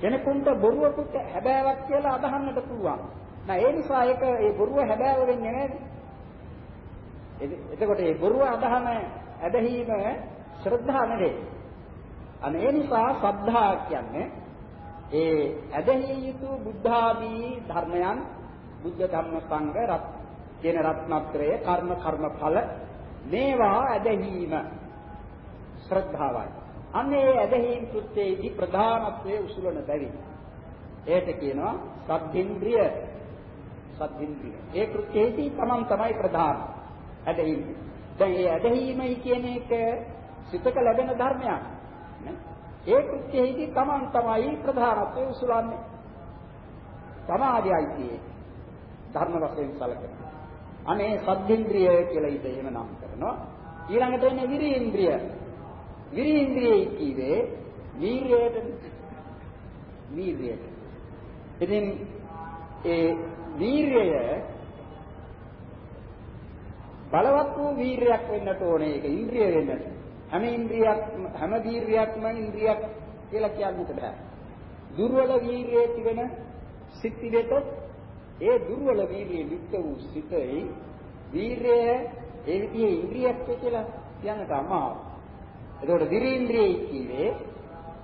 කෙනෙකුට බොරුවකට හැබෑවක් කියලා අදහන්නට පුළුවන්. නෑ ඒ නිසා ඒක ඒ බොරුව හැබෑව වෙන්නේ නැහැ. එතකොට ඒ බොරුව අදහන ඇදහිීම ශ්‍රද්ධා නෙවේ. අනේ ඒ නිසා සද්ධා කියන්නේ ඒ ඇදහිය යුතු බුද්ධාදී ධර්මයන් බුද්ධ ධම්ම සංඝ රත් කියන රත්නත්‍රය කර්ම කර්මඵල මේවා ඇදහිීම ශ්‍රද්ධාවයි. අන්නේ ඇදහිීම් කෘත්‍යයේදී ප්‍රධානත්වයේ උසුලන බැරි. ඒකට කියනවා සද්ධින්ද්‍රිය. සද්ධින්ද්‍රිය. ඒ කෘත්‍යයේදී තමන් තමයි ප්‍රධාන. ඇදහිීම. දැන් මේ ඇදහිීමයි කියන එක සිතක ලැබෙන ධර්මයක්. ඒ කෘත්‍යයේදී තමන් තමයි ප්‍රධානත්වයේ උසුලන්නේ. සමාධියයි tie. ධර්ම වශයෙන් සැලකෙන. අනේ සද්ධින්ද්‍රිය කියලා ඊට එහෙම නම් කරනවා. ඊළඟට එන්නේ විරීන්ද්‍රිය. විරීන්ද්‍රියයි කීවේ වීරියට වීරියට. ඉතින් ඒ වීරිය බලවත් වූ වීරියක් වෙන්නට ඕනේ. ඒක ඉන්ද්‍රිය වෙන්නට. හැම ඉන්ද්‍රියක් හැම වීරියක්ම ඉන්ද්‍රියක් කියලා කියන්නට බෑ. දුර්වල වීරියේ තිබෙන සිත් විදෙතොත් ඒ දුර්වල වීර්යයේ යුක්ත වූ සිතේ වීර්යය ඒ විදිහේ ඉන්ද්‍රියක් කියලා කියන්නට අමාරුයි. එතකොට විරීන්ද්‍රියයි කියවේ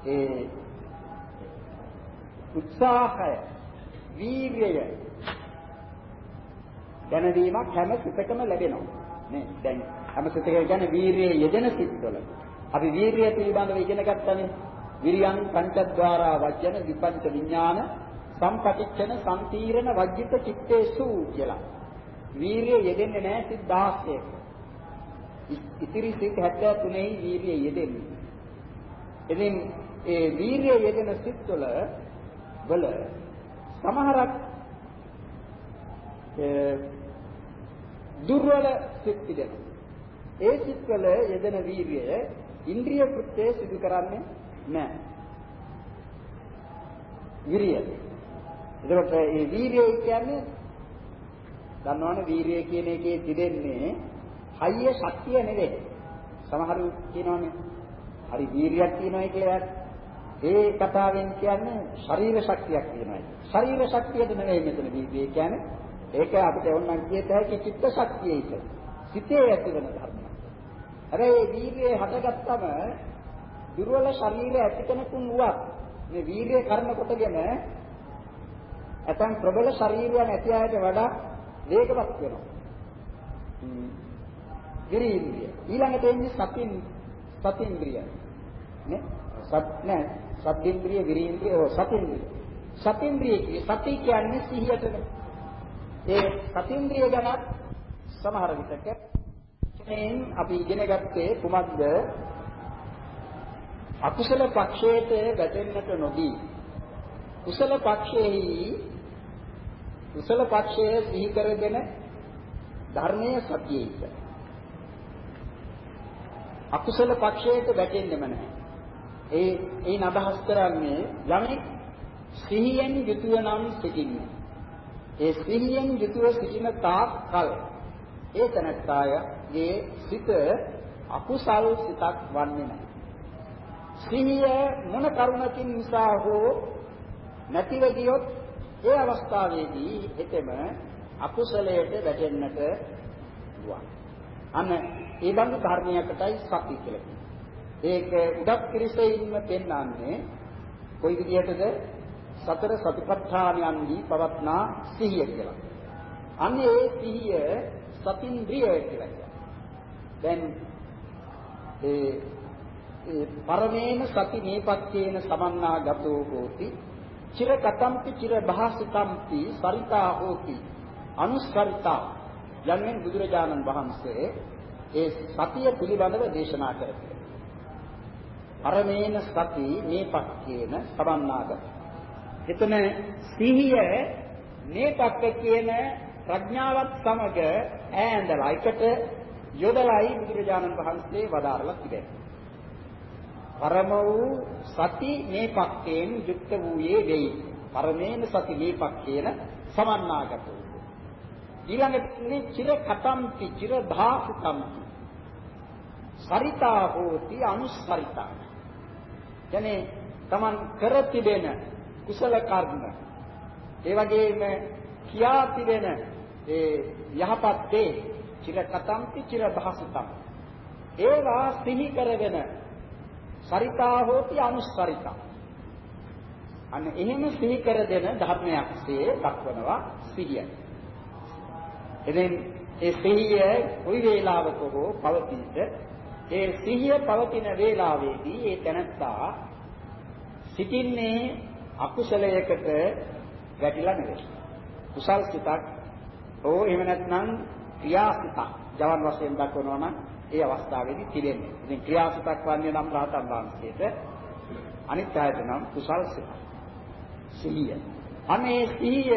ඒ උත්සාහය වීර්යය දැනවීමක් හැම සිතකම ලැබෙනවා. නේ දැන් හැම සිතකම කියන්නේ වීර්යයේ යෙදෙන සිත්වල. අපි වීර්යය පිළිබඳව ඉගෙන ගත්තනේ. විරියං පංචද්වාරා වජ්ජන විපංච විඥාන සම්පටිච්ඡන සම්තීරණ වජ්ජිත චිත්තේසු කියලා. වීරිය යෙදෙන්නේ නැහැ සිත් 16ක. ඉතිරි සිත් 73යි වීරිය යෙදෙන්නේ. ඉතින් ඒ වීරිය යෙදෙන සිත්වල වල සමහරක් දුර්වල සිත් පිළිදෙනවා. ඒ සිත්වල යෙදෙන වීරිය ඉන්ද්‍රිය කෘත්‍ය සිදු කරන්නේ නැහැ. විරිය එතකොට මේ වීර්යය කියන්නේ දන්නවනේ වීරිය කියන එකේ තිබෙන්නේ හයිය ශක්තිය නෙවෙයි. සමහරු කියනවානේ හරි වීරියක් තියෙනවායි කියලා. ඒ කතාවෙන් කියන්නේ ශරීර ශක්තියක් තියෙනවායි. ශරීර ශක්තියද නෙවෙයි මෙතන වීරිය කියන්නේ. ඒක අපිට ඕනනම් කියත හැකි චිත්ත ශක්තියයිද. සිතේ ඇතිවන ධර්මයක්. හැබැයි මේ වීරිය හටගත්තම දුර්වල ශරීරය ඇති කෙනෙකුන් වුවත් මේ වීරිය කරන කොටගෙන ඇතන් ප්‍රබල ශරීරයන් ඇති අයට වඩා වේගවත් වෙනවා. විරීන්ද්‍රිය. ඊළඟට එන්නේ සතින් සතින්ද්‍රිය. නේ? සත් නෑ සතින්ද්‍රිය විරීන්ද්‍රිය ඔය සතින්ද්‍රිය. සතින්ද්‍රිය කිය සති කියන්නේ සිහියටද. ඒ සතින්ද්‍රිය ගැන සමහර විටක එයින් අපි ඉගෙන ගත්තේ කුමක්ද? අකුසල පක්ෂයට වැටෙන්නට නොදී කුසල පක්ෂයේහි කුසල පක්ෂය සිහි කරගෙන ධර්මයේ සතියෙයිද අකුසල පක්ෂයට වැටෙන්නෙම නැහැ. ඒ ඒන අදහස් කරන්නේ යමෙක් සිහියෙන් යුතුව නම් සිටින්නේ. ඒ සිහියෙන් යුතුව සිටින තාක් කල ඒ තනත්තායගේ සිත අකුසල් සිතක් වන්නේ නැහැ. සිහිය මොන කරුණකින් නිසා හෝ නැතිව ගියොත් ඒ අවස්ථාවේදී එතෙම අකුසලයට වැටෙන්නට පුළුවන්. අන්න ඒ බඳු ධර්මයකටයි සති කියලා කියන්නේ. ඒක උඩක් පිරිසෙින්ම පෙන්වන්නේ කොයි විදිහටද සතර සතිපට්ඨානයන්හි පවත්නා සිහිය කියලා. අන්න ඒ සිහිය සතින්ද්‍රිය කියලා කියනවා. දැන් ඒ ඒ පරමේන සති නීපත්තේන සමන්නාගතෝ හෝති චිර කතම්පි චිර භාසිතම්පි සරිතා හෝති අනුස්සරිතා යන්නේ බුදුරජාණන් වහන්සේ ඒ සතිය පිළිබඳව දේශනා කරන්නේ. පරමේන සති නීපත්තේන සමන්නාගත. එතන සිහිය නීපත්ත කියන ප්‍රඥාවත් සමග ඈඳලා එකට යොදලායි බුදුරජාණන් වහන්සේ වදාරලා තිබෙනවා. පරම වූ සති මේපක්කයෙන් යුක්ත වූයේ වෙයි. පරමේන සති මේපක්කේන සමන්නාගත වූ. ඊළඟට මේ චිර කතම්පි චිර ධාසුතම්පි. සරිතා හෝති අනුස්සරිතා. කියන්නේ Taman කර තිබෙන කුසල කර්ම ඒ වගේම කියා තිබෙන ඒ යහපත් දේ චිර කතම්පි චිර භාසුතම් ඒවා සිහි කරගෙන සරිතා හෝති අනුස්සරිතා. අන්න එහෙම සිහි කර දෙන ධර්මයක්සේ දක්වනවා සිහිය. එදෙන් ඒ සිහිය කොයි වේලාවක හෝ පවතීද ඒ සිහිය පවතින වේලාවේදී ඒ තැනත්තා සිටින්නේ අකුසලයකට වැටිලා නෙවෙයි. කුසල් සිතක් හෝ එහෙම නැත්නම් ක්‍රියාසිතක් ජවන් වශයෙන් දක්වනවා නම් ඒ අවස්ථාවේදී තිබෙන්නේ. ඉතින් ක්‍රියාසිතක් වන්නේ නම් රහතන් වහන්සේට අනිත් ආයත නම් කුසල් සිත. සිහිය. අනේ සිහිය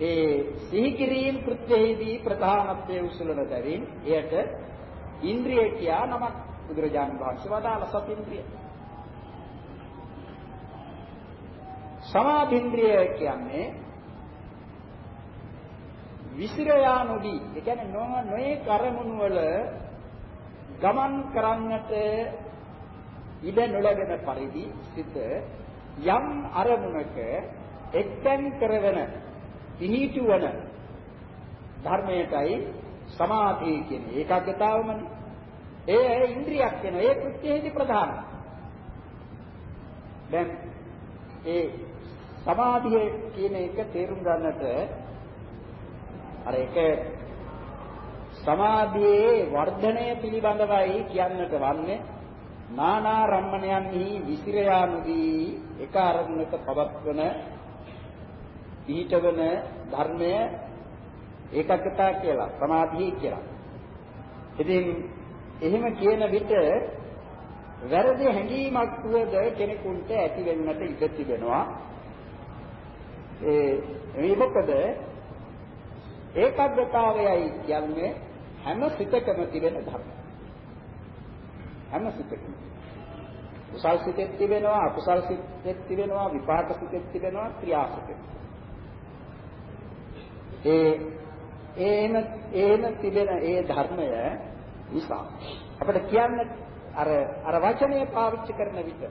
ඒ සිහි කිරීම කෘත්‍යයේදී ප්‍රධානත්වයේ උසුලන බැවින් එයට ඉන්ද්‍රිය කියා නමක් බුදුරජාණන් වහන්සේ වදාළ සතින්ද්‍රිය. සමාධින්ද්‍රිය කියන්නේ විසිර යානොදී ඒ කියන්නේ නොයේ කරමුණු වල ගමන් කරන්නට ඉඩ නොලැබෙන පරිදි සිත යම් අරමුණක එක්තෙන් කරගෙන පිහිටුවන ධර්මයටයි සමාධිය කියන්නේ. ඒකාග්‍රතාවමනේ. ඒ ඉන්ද්‍රියක් වෙන ඒ කෘත්‍යයේදී ප්‍රධානයි දැන් ඒ සමාධිය කියන එක තේරුම් ගන්නට අර එක සමාධියේ වර්ධනය පිළිබඳවයි කියන්නට වන්නේ නානා රම්මණයන්හි විසිර යානුදී එක අරමුණක පවත්වන ඊටවන ධර්මය ඒකග්ගතා කියලා සමාධිය කියලා. ඉතින් එහෙම කියන විට වැරදි හැඟීමක් වුවද කෙනෙකුට ඇති වෙන්නට ඉඩ තිබෙනවා. ඒ මේ මොකද ඒකග්ගතාවයයි කියන්නේ හැම සිතකම තිබෙන ධර්ම. හැම සිතකම. කුසල් සිතෙත් තිබෙනවා, අකුසල් සිතෙත් තිබෙනවා, විපාක සිතෙත් තිබෙනවා, ක්‍රියා සිතෙත්. ඒ ඒන ඒන තිබෙන ඒ ධර්මය නිසා අපිට කියන්න අර අර වචනේ පාවිච්චි කරන විට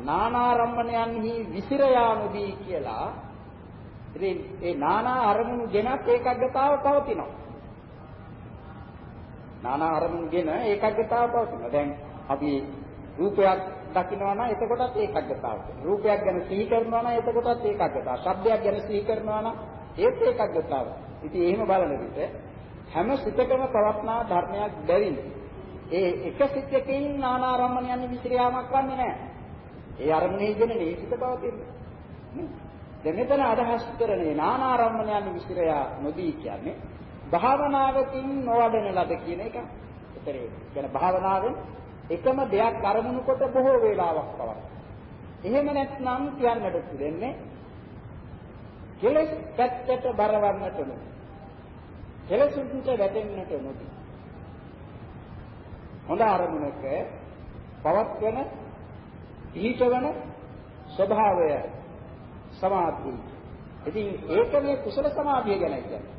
නානාරම්මණයන්හි විසිර යානුදී කියලා ඉතින් ඒ නානා අරමුණු ගෙනත් ඒකග්ගතාව පවතිනවා නානා අරමුණු ගෙන ඒකග්ගතාව පවතිනවා. දැන් අපි රූපයක් දකිනවා නම් එතකොටත් ඒකග්ගතාව රූපයක් ගැන සිහි කරනවා නම් එතකොටත් ඒකග්ගතාව ශබ්දයක් ගැන සිහි කරනවා නම් ඒත් ඒකග්ගතාව ඉතින් එහෙම බලන විට හැම සිතකම පවත්නා ධර්මයක් බැවින්. ඒ එක සිතකින් නානාරම්මණයන් විසිරියාමක් වන්නේ නැහැ. ඒ අරමුණේ ඉගෙන මේ සිත පවතින්නේ. දැන් මෙතන අදහස් කරන්නේ නානාරම්මණයන් විසිරියා නොදී කියන්නේ භාවනාවකින් නොවඩන ලද කියන එක. ඒතරේ. කියන භාවනාවෙන් එකම දෙයක් අරමුණු කොට බොහෝ වේලාවක් පවතී. එහෙම නැත්නම් කියන්නට දෙන්නේ කෙලස් පැත්තට බරවන්නට නෙවෙයි. කෙලසුන්ට වැටෙන්නට නොදී. හොඳ අරමුණක පවත්වන පිහිටවන ස්වභාවය සමාධිය. ඉතින් ඒක මේ කුසල සමාධිය ගැන කියන්නේ.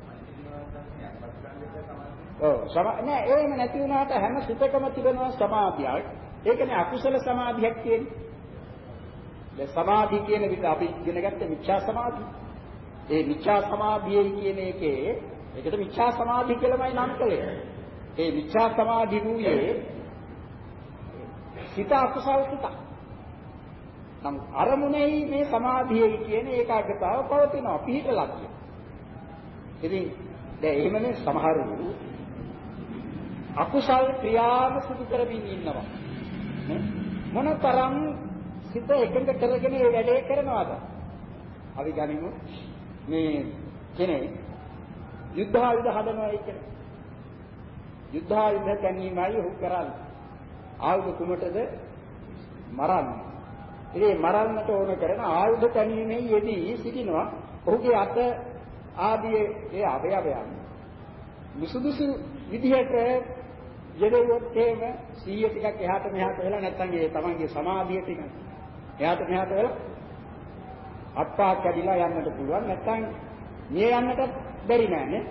ඔව් සම නෑ එහෙම නැති වුණාට හැම සිතකම තිබෙනවා සමාධියක්. ඒකනේ අකුසල සමාධියක් කියන්නේ. දැන් සමාධි කියන විදිහ අපි ඉගෙන ගත්ත මිච්ඡා සමාධිය. ඒ මිච්ඡා සමාධියයි කියන එකේ ඒකට මිච්ඡා සමාධි කියලාමයි නම් කළේ. ඒ මිච්ඡා සමාධි වූයේ සිත අකුසල් සිත. නම් අරමුණේ මේ සමාධියයි කියන ඒකාග්‍රතාව පවතිනවා පිහිටලා කියන. ඉතින් දැන් එහෙමනේ සමහරු අකුසල් ක්‍රියාව සිදු කරමින් ඉන්නවා. මොනතරම් සිත එකඟ කරගෙන මේ වැඩේ කරනවද? අපි ගනිමු මේ කෙනෙක් යුද්ධ ආයුධ හදනවා කියන. යුද්ධ ආයුධ ගැනීමයි ඔහු කරන්නේ. ආයුධ කුමටද? මරන්න. ඉතින් මරන්නට ඕන කරන ආයුධ ගැනීමේ යෙදී සිටිනවා. ඔහුගේ අත ආදී ඒ අවයවයන් මුසුදුසු විදිහට යෙදුවොත් එහෙම සීය ටිකක් එහාට මෙහාට වෙලා නැත්නම් ඒ තමන්ගේ සමාධිය ටික එහාට මෙහාට වෙලා අත්පා කැඩිලා යන්නට පුළුවන්. නැත්නම් මිය යන්නට බැරි නෑනේ.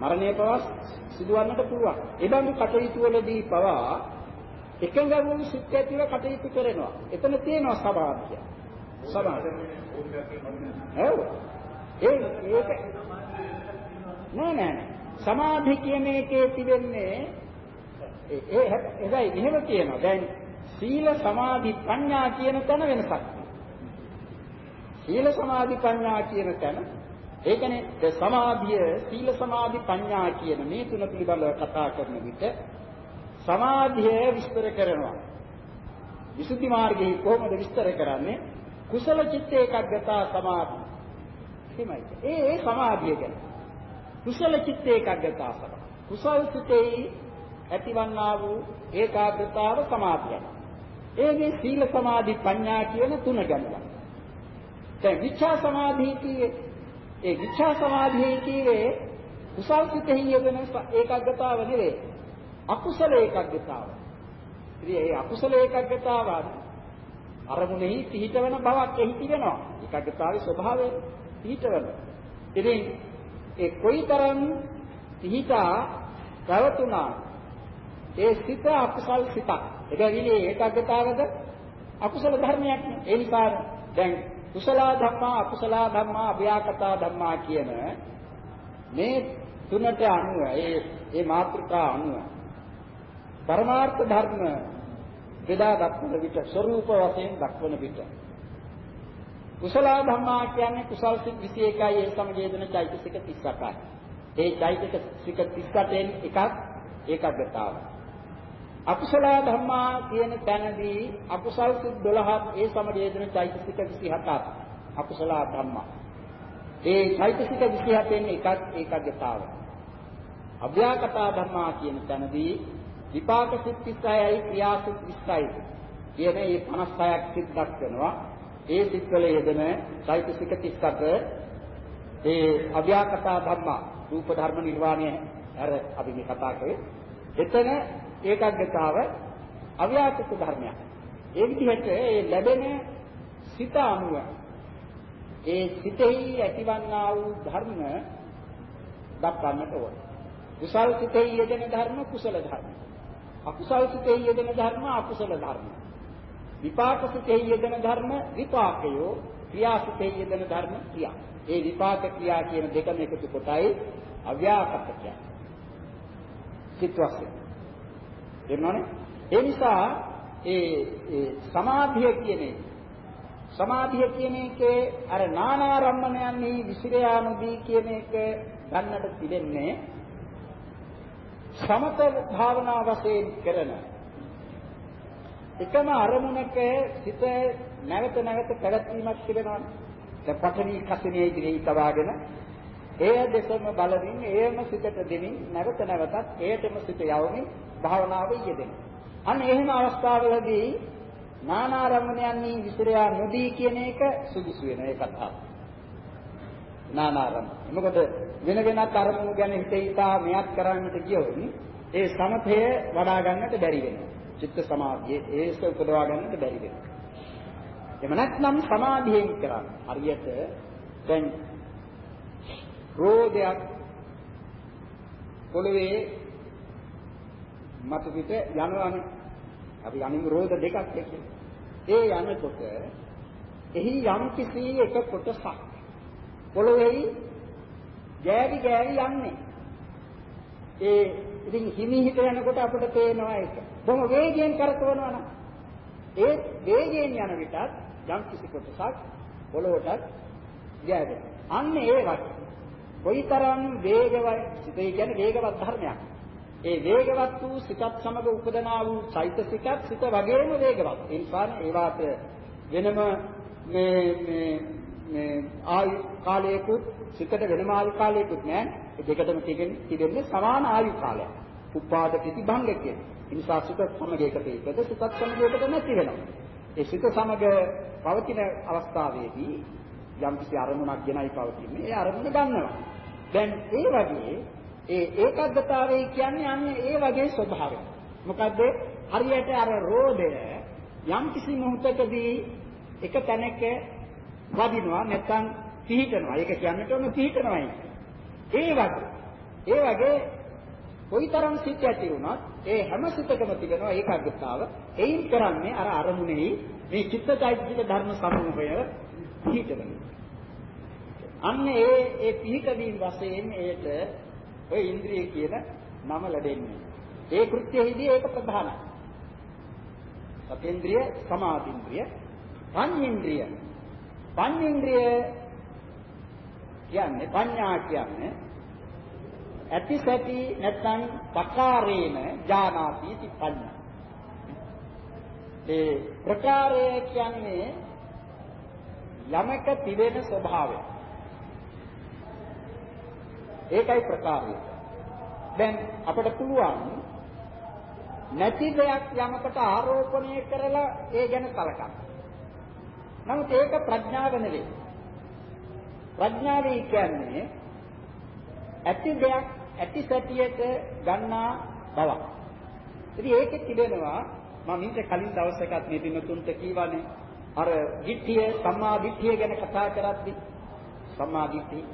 මරණය පවා සිදුවන්නට පුළුවන්. ඒ බඳු කටයුතු වලදී පවා එකඟ වූ සිත් ඇතිව කටයුතු කරනවා. එතන තියෙනවා සමාධිය. සමාධිය. ඒ ඒක නෑ නෑ සමාධි කියන එකේ තිබෙන්නේ ඒ ඒකයි එහෙම කියනවා. දැන් සීල සමාධි ප්‍රඥා කියන තැන වෙනසක්. සීල සමාධි ප්‍රඥා කියන තැන ඒ කියන්නේ ද සමාධිය සීල සමාධි ප්‍රඥා කියන මේ තුන පිළිබඳව කතා කරන විට සමාධිය විස්තර කරනවා. විසුද්ධි මාර්ගයේ කොහොමද විස්තර කරන්නේ? කුසල චිත්ත ඒකග්ගතා සමාධි. එහෙමයි. ඒ ඒ සමාධිය ගැන. කුසල චිත්ත ඒකග්ගතා සමාධි. කුසල් සිතේ ඇතිවන්නා වූ ඒකාග්‍රතාව සමාධිය. ඒ මේ සීල සමාධි ප්‍රඥා කියන තුන ගැනලා. දැන් විචා සමාධි කියේ ඒ විචා සමාධිය කියේ කුසල් සිතෙහි යෙදෙන ඒකාග්‍රතාව නෙවෙයි. අකුසල ඒකාග්‍රතාව. ඉතින් ඒ අකුසල ඒකාග්‍රතාව අරමුණෙහි පිහිටවන බවක් එහි තිබෙනවා. ඒකාග්‍රතාවේ ස්වභාවය පිහිටවන. ඉතින් ඒ කොයිතරම් පිහිටා පැවතුනා ඒ සිත අකුසල් සිතක්. එබැවින් ඒකාග්‍රතාවද අකුසල ධර්මයක් නේ. ඒ නිසා දැන් කුසල ධම්මා අකුසල ධම්මා අභ්‍යාකතා ධම්මා කියන මේ තුනට අනුව ඒ ඒ මාත්‍රිකා අනුව පරමාර්ථ ධර්ම බෙදා දක්වන විට ස්වરૂප වශයෙන් දක්වන විට කුසල ධම්මා කියන්නේ කුසල් සිත් 21යි ඒ සමගයේදෙන චෛතසික 38යි. ඒ චෛතසික 38න් එකක් ඒකාග්‍රතාවයි. අකුසල ධර්මා කියන තැනදී අකුසල් සිත් 12ක් ඒ සමදේදන චෛතසික 27ක් අකුසල ධර්මා. ඒ චෛතසික 27න් එකක් ඒකග්ගතාව. අභ්‍යාකතා ධර්මා කියන තැනදී විපාක සිත් 36යි ක්‍රියා සිත් 20යි. කියන මේ 56ක් සිත් දක්වනවා. ඒ සිත්වල යෙදෙන චෛතසික 38 ඒ අභ්‍යාකතා ධර්මා රූප ධර්ම නිර්වාණය අර අපි මේ කතා කරේ. එතන ඒකාග්‍රතාව අව්‍යාකෘත ධර්මයක්. ඒ විදිහට ඒ ලැබෙන සිත අනුව ඒ සිතෙහි ඇතිවන්නා වූ ධර්ම දක්වන්නට ඕන. කුසල් සිතේ යෙදෙන ධර්ම කුසල ධර්ම. අකුසල් සිතේ යෙදෙන ධර්ම අකුසල ධර්ම. විපාක සිතේ යෙදෙන ධර්ම විපාකයෝ ක්‍රියා සිතේ යෙදෙන ධර්ම ක්‍රියා. ඒ විපාක ක්‍රියා කියන දෙකම එකතු කොටයි අව්‍යාකත කියන්නේ. සිත් වශයෙන්. එන්නෝනේ ඒ නිසා ඒ සමාධිය කියන එක සමාධිය කියන එකේ අර නානාරම්මණයන්හි විසිර යාමදී කියන එක ගන්නට තිබෙන්නේ සමත භාවනා වශයෙන් කරන එකම අරමුණක සිත නැවත නැවත පැවැත්වීමක් තිබෙනවා. දැන් පඨවි කසිනේ ඉදිරියේ තබාගෙන එය දෙසම බලමින් එයම සිතට දෙමින් නැවත නැවතත් එයටම සිත යවමින් භාවනාවේ යෙදෙනවා. අන්න එහෙම අවස්ථාවලදී නානාරම්මණයන්හි විසිරයා නොදී කියන එක සුදුසු වෙන ඒ කතාව. නානාරම්. මොකද වෙන වෙනත් අරමුණු ගැන හිතේිතා මෙයක් කරන්නට ගියොත් ඒ සමතය වඩා ගන්නට බැරි වෙනවා. චිත්ත සමාධියේ ඒස උපදවා ගන්නට බැරි වෙනවා. එම නැත්නම් සමාධියෙන් කරන්නේ. හරියට දැන් රෝදයක් පොළවේ මතු පිට යනවානේ. අපි අනිත් රෝද දෙකක් එක්ක. ඒ යනකොට එහි යම් කිසි එක කොටසක් පොළොවේයි ගෑවි ගෑවි යන්නේ. ඒ ඉතින් හිමිහිට යනකොට අපිට පේනවා ඒක. බොහොම වේගයෙන් කරකවනවා නම් ඒ වේගයෙන් යන විටත් යම් කිසි කොටසක් පොළොවටත් ගෑවෙනවා. අන්න ඒ වගේ. කොයිතරම් වේගවත් සිතේ කියන්නේ වේගවත් ධර්මයක්. ඒ වේගවත් වූ සිතත් සමග උපදනා වූ චෛතසිකත් සිත වගේම වේගවත්. ඒ නිසා ඒවාට වෙනම මේ මේ මේ ආයු කාලයකුත් සිතට වෙනම ආයු කාලයකුත් නෑ. ඒ දෙකටම තිබෙන්නේ සමාන ආයු කාලයක්. උපාද ප්‍රතිභංග කියන්නේ. ඒ නිසා සිත සමග එකට එකද සිතත් සමග එකට නැති වෙනවා. ඒ සිත සමග පවතින අවස්ථාවේදී යම් කිසි අරමුණක් ගෙනයි පවතින්නේ. ඒ අරමුණ ගන්නවා. දැන් ඒ වගේ ඒ ඒකග්ගතාවය කියන්නේ අන්නේ ඒ වගේ ස්වභාවය. මොකද හරියට අර රෝදය යම් කිසි මොහොතකදී එක තැනක වදිනවා නැත්නම් පිහිටනවා. ඒක කියන්නට ඕන පිහිටනවායි. ඒ වගේ ඒ වගේ කොයිතරම් සිත් ඇති වුණත් ඒ හැම සිතකම තිබෙනවා ඒකාග්‍රතාව. එයින් කරන්නේ අර අරමුණෙහි මේ චිත්තචෛතසික ධර්ම සමූහය පිහිටවන. අන්න ඒ ඒ පිහිටවීම වශයෙන් ඒට ඔය ඉන්ද්‍රිය කියන නම ලැබෙන්නේ. ඒ කෘත්‍යෙහිදී ඒක ප්‍රධානයි. සතේන්ද්‍රිය, සමාධින්ද්‍රිය, පඤ්ඤේන්ද්‍රිය. පඤ්ඤේන්ද්‍රිය කියන්නේ පඤ්ඤා කියන්නේ ඇති සැටි නැත්නම් පකාරේන ඥානාති इति පඤ්ඤා. ඒ ප්‍රකාරය කියන්නේ යමක තිබෙන ස්වභාවය. ඒකයි ප්‍රකාරය. දැන් අපිට පුළුවන් නැති දෙයක් යමකට ආරෝපණය කරලා ඒ ගැන කලකන්න. නමුත් ඒක ප්‍රඥාව නෙවෙයි. ප්‍රඥාවයි කියන්නේ ඇති දෙයක් ඇති සැටියට ගන්නා බවක්. ඉතින් ඒකේ තිබෙනවා මම ඊට කලින් දවසකත් මේ දිනතුන්ට කීවානේ අර ධිට්ඨිය සම්මා ධිට්ඨිය ගැන කතා කරද්දී සම්මා ධිට්ඨිය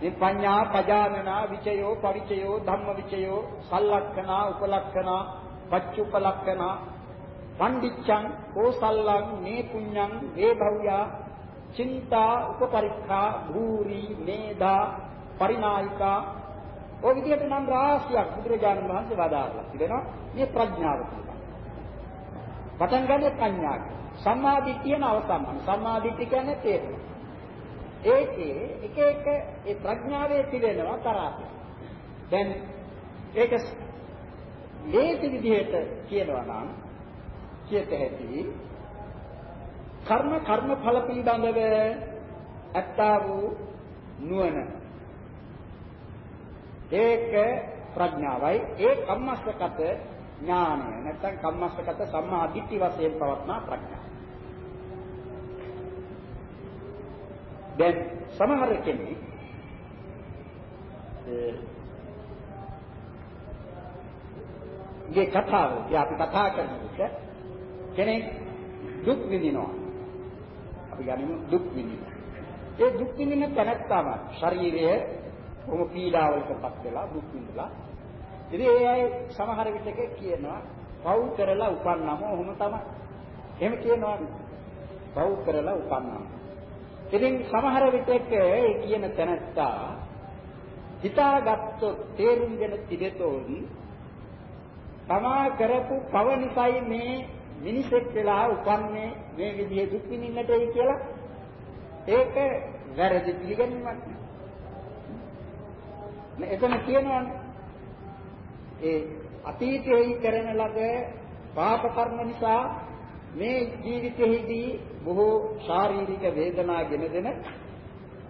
මේ පඤ්ඤා පජානනා විචයෝ පරිචයෝ ධම්ම විචයෝ සල්ලක්ඛනා උපලක්ඛනා පච්චුපලක්ඛනා පණ්ඩිච්ඡං කෝසල්ලං මේ පුඤ්ඤං වේ භව්‍යා චින්තා උපපරික්ඛා භූරි මේධා පරිනායිකා ඔය විදිහට නම් රාශියක් බුදුරජාණන් වහන්සේ වදාarලා තිබෙනවා මේ ප්‍රඥාව කියලා. පටන් ගන්නේ ප්‍රඥාව. සම්මාදිට්ඨියන අවසන්. සම්මාදිට්ඨිය කියන්නේ තේරෙනවා. ඒකේ එක එක ඒ ප්‍රඥාවේ තිබෙනවා තරහ. දැන් ඒක ලේසි විදිහට කියනවා නම් කියත හැකි කර්ම කර්ම ඵල පිළිබඳව ඇත්තා වූ නුවණ. ඒක ප්‍රඥාවයි. ඒ කම්මස්සගත ඥානය නැත්නම් කම්මස්සගත සම්මා දිට්ඨි වශයෙන් පවත්නා ප්‍රඥාව දැන් සමහර කෙනෙක් මේ කතාව අපි කතා කරනකොට කෙනෙක් දුක් විඳිනවා. අපි ගනිමු දුක් විඳිනවා. ඒ දුක් විඳින තැනත්තම ශරීරය කොහොම පීඩාවලටපත් වෙලා දුක් විඳලා ඉතින් ඒ අය සමහර විටක කියනවා පව් කරලා උපන්නම ඔහොම තමයි. එහෙම කියනවා. පව් කරලා උපන්නම. ඉතින් සමහර විටක ඒ කියන තැනත්තා හිතාගත්තොත් තේරුම්ගෙන තිබෙතොත් තමා කරපු පව නිසයි මේ මිනිසෙක් වෙලා උපන්නේ මේ විදිහේ දුක් විඳින්නටයි කියලා ඒක වැරදි පිළිගැනීමක් නේ. එතන කියනවානේ ඒ අතීතයේ කරන ලද පාප කර්ම නිසා මේ ජීවිතයේදී බොහෝ ශාරීරික වේදනා ගෙන දෙන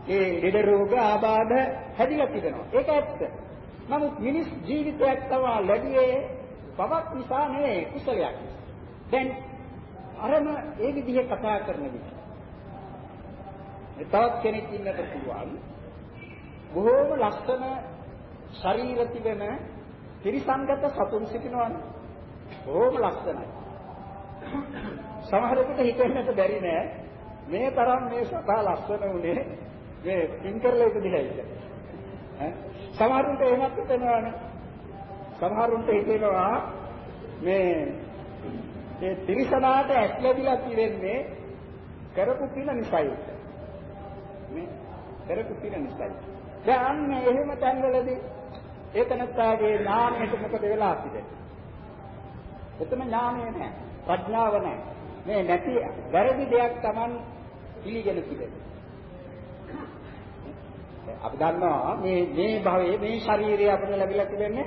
ඒ ලෙඩ රෝග ආබාධ හැදිලා තිබෙනවා. ඒක ඇත්ත. නමුත් මිනිස් ජීවිතයක් තමයි ලැබුවේ පවක් නිසා නෙවෙයි කුසලයක්. දැන් අරම ඒ විදිහේ කතා කරන විට තවත් කෙනෙක් ඉන්නට පුළුවන් බොහෝම ලස්සන ශරීර තිබෙන ත්‍රිසංගත සතුන් සිටිනවනේ. බොහොම ලස්සනයි. සමහරෙකුට හිතෙන්නට බැරි නෑ මේ තරම් මේ සතා ලස්සන උනේ මේ පින්කරලා ඉපදිලා ඉන්න. ඈ සමහරුන්ට එහෙමත් හිතෙනවානේ. සමහරුන්ට හිතෙනවා මේ ඒ ත්‍රිසනාට ඇස්ලැබිලා තියෙන්නේ කරපු පින නිසායි. මේ කරපු පින නිසායි. දැන් එහෙම තැන්වලදී ඒ තනත්තාගේ ඥානයට මොකද වෙලා තිබෙන්නේ? එතන ඥානය නැහැ. ප්‍රඥාව නැහැ. මේ නැති වැරදි දෙයක් Taman පිළිගෙන තිබෙනවා. අපි දන්නවා මේ මේ භවයේ මේ ශරීරය අපිට ලැබිලා තිබෙන්නේ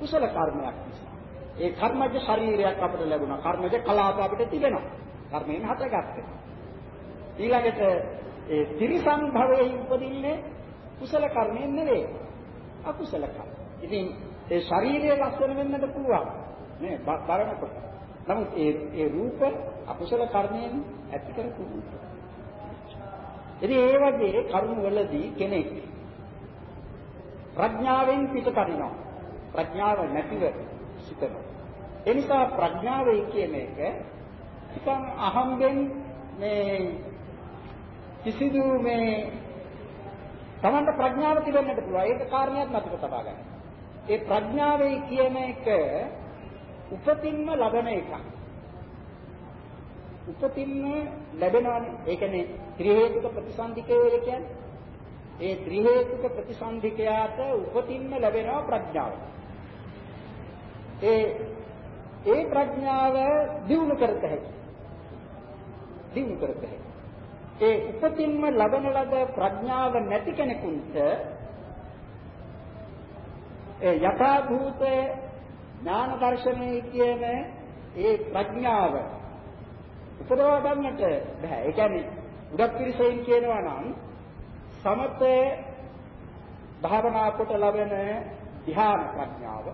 කුසල කර්මයක් නිසා. ඒ කර්මජ ශරීරයක් අපිට ලැබුණා. කර්මජ කලාප අපිට තිබෙනවා. කර්මයෙන් හටගත්තේ. ඊළඟට ඒ ත්‍රිසං භවයේ උපදින්නේ කුසල කර්මයෙන් නෙවෙයි. අකුසල කර්ම. ඉතින් ඒ ශාරීරික ලක්ෂණ වෙන්නත් පුළුවන්. නේ බලනකොට. නමුත් ඒ ඒ රූප අකුසල කර්මයෙන් ඇති කරපු රූප. ඉතින් ඒ වගේ කරුණ වලදී කෙනෙක් ප්‍රඥාවෙන් පිටපදිනවා. ප්‍රඥාව නැතිව සිටනවා. ඒ නිසා ප්‍රඥාවයි කියන එක නිකන් අහම්බෙන් මේ කිසිදු මේ Tamanta ප්‍රඥාව තිබෙන්නට පුළුවන්. ඒක කාරණයක් මතක තබා ගන්න. ඒ ප්‍රඥාවේ කියන එක උපතින්ම ලබන එකක්. උපතින්ම ලැබෙනවානේ. ඒ කියන්නේ ත්‍රි හේතුක ප්‍රතිසන්දිකය කියන්නේ. ඒ ත්‍රි හේතුක ප්‍රතිසන්දිකයාට උපතින්ම ලැබෙනවා ප්‍රඥාව. ඒ ඒ ප්‍රඥාව දිනු කරත හැකි. දිනු කරත හැකි. ඒ උපතින්ම ලබන ලද ප්‍රඥාව නැති කෙනෙකුට ඒ යථා භූත ඥාන දර්ශනයේ කියන ඒ ප්‍රඥාව උපදවා ගන්නට බෑ. ඒ කියන්නේ උඩක් පිරිසෙන් කියනවා නම් සමතේ භාවනා කොට ලැබෙන ධ්‍යාන ප්‍රඥාව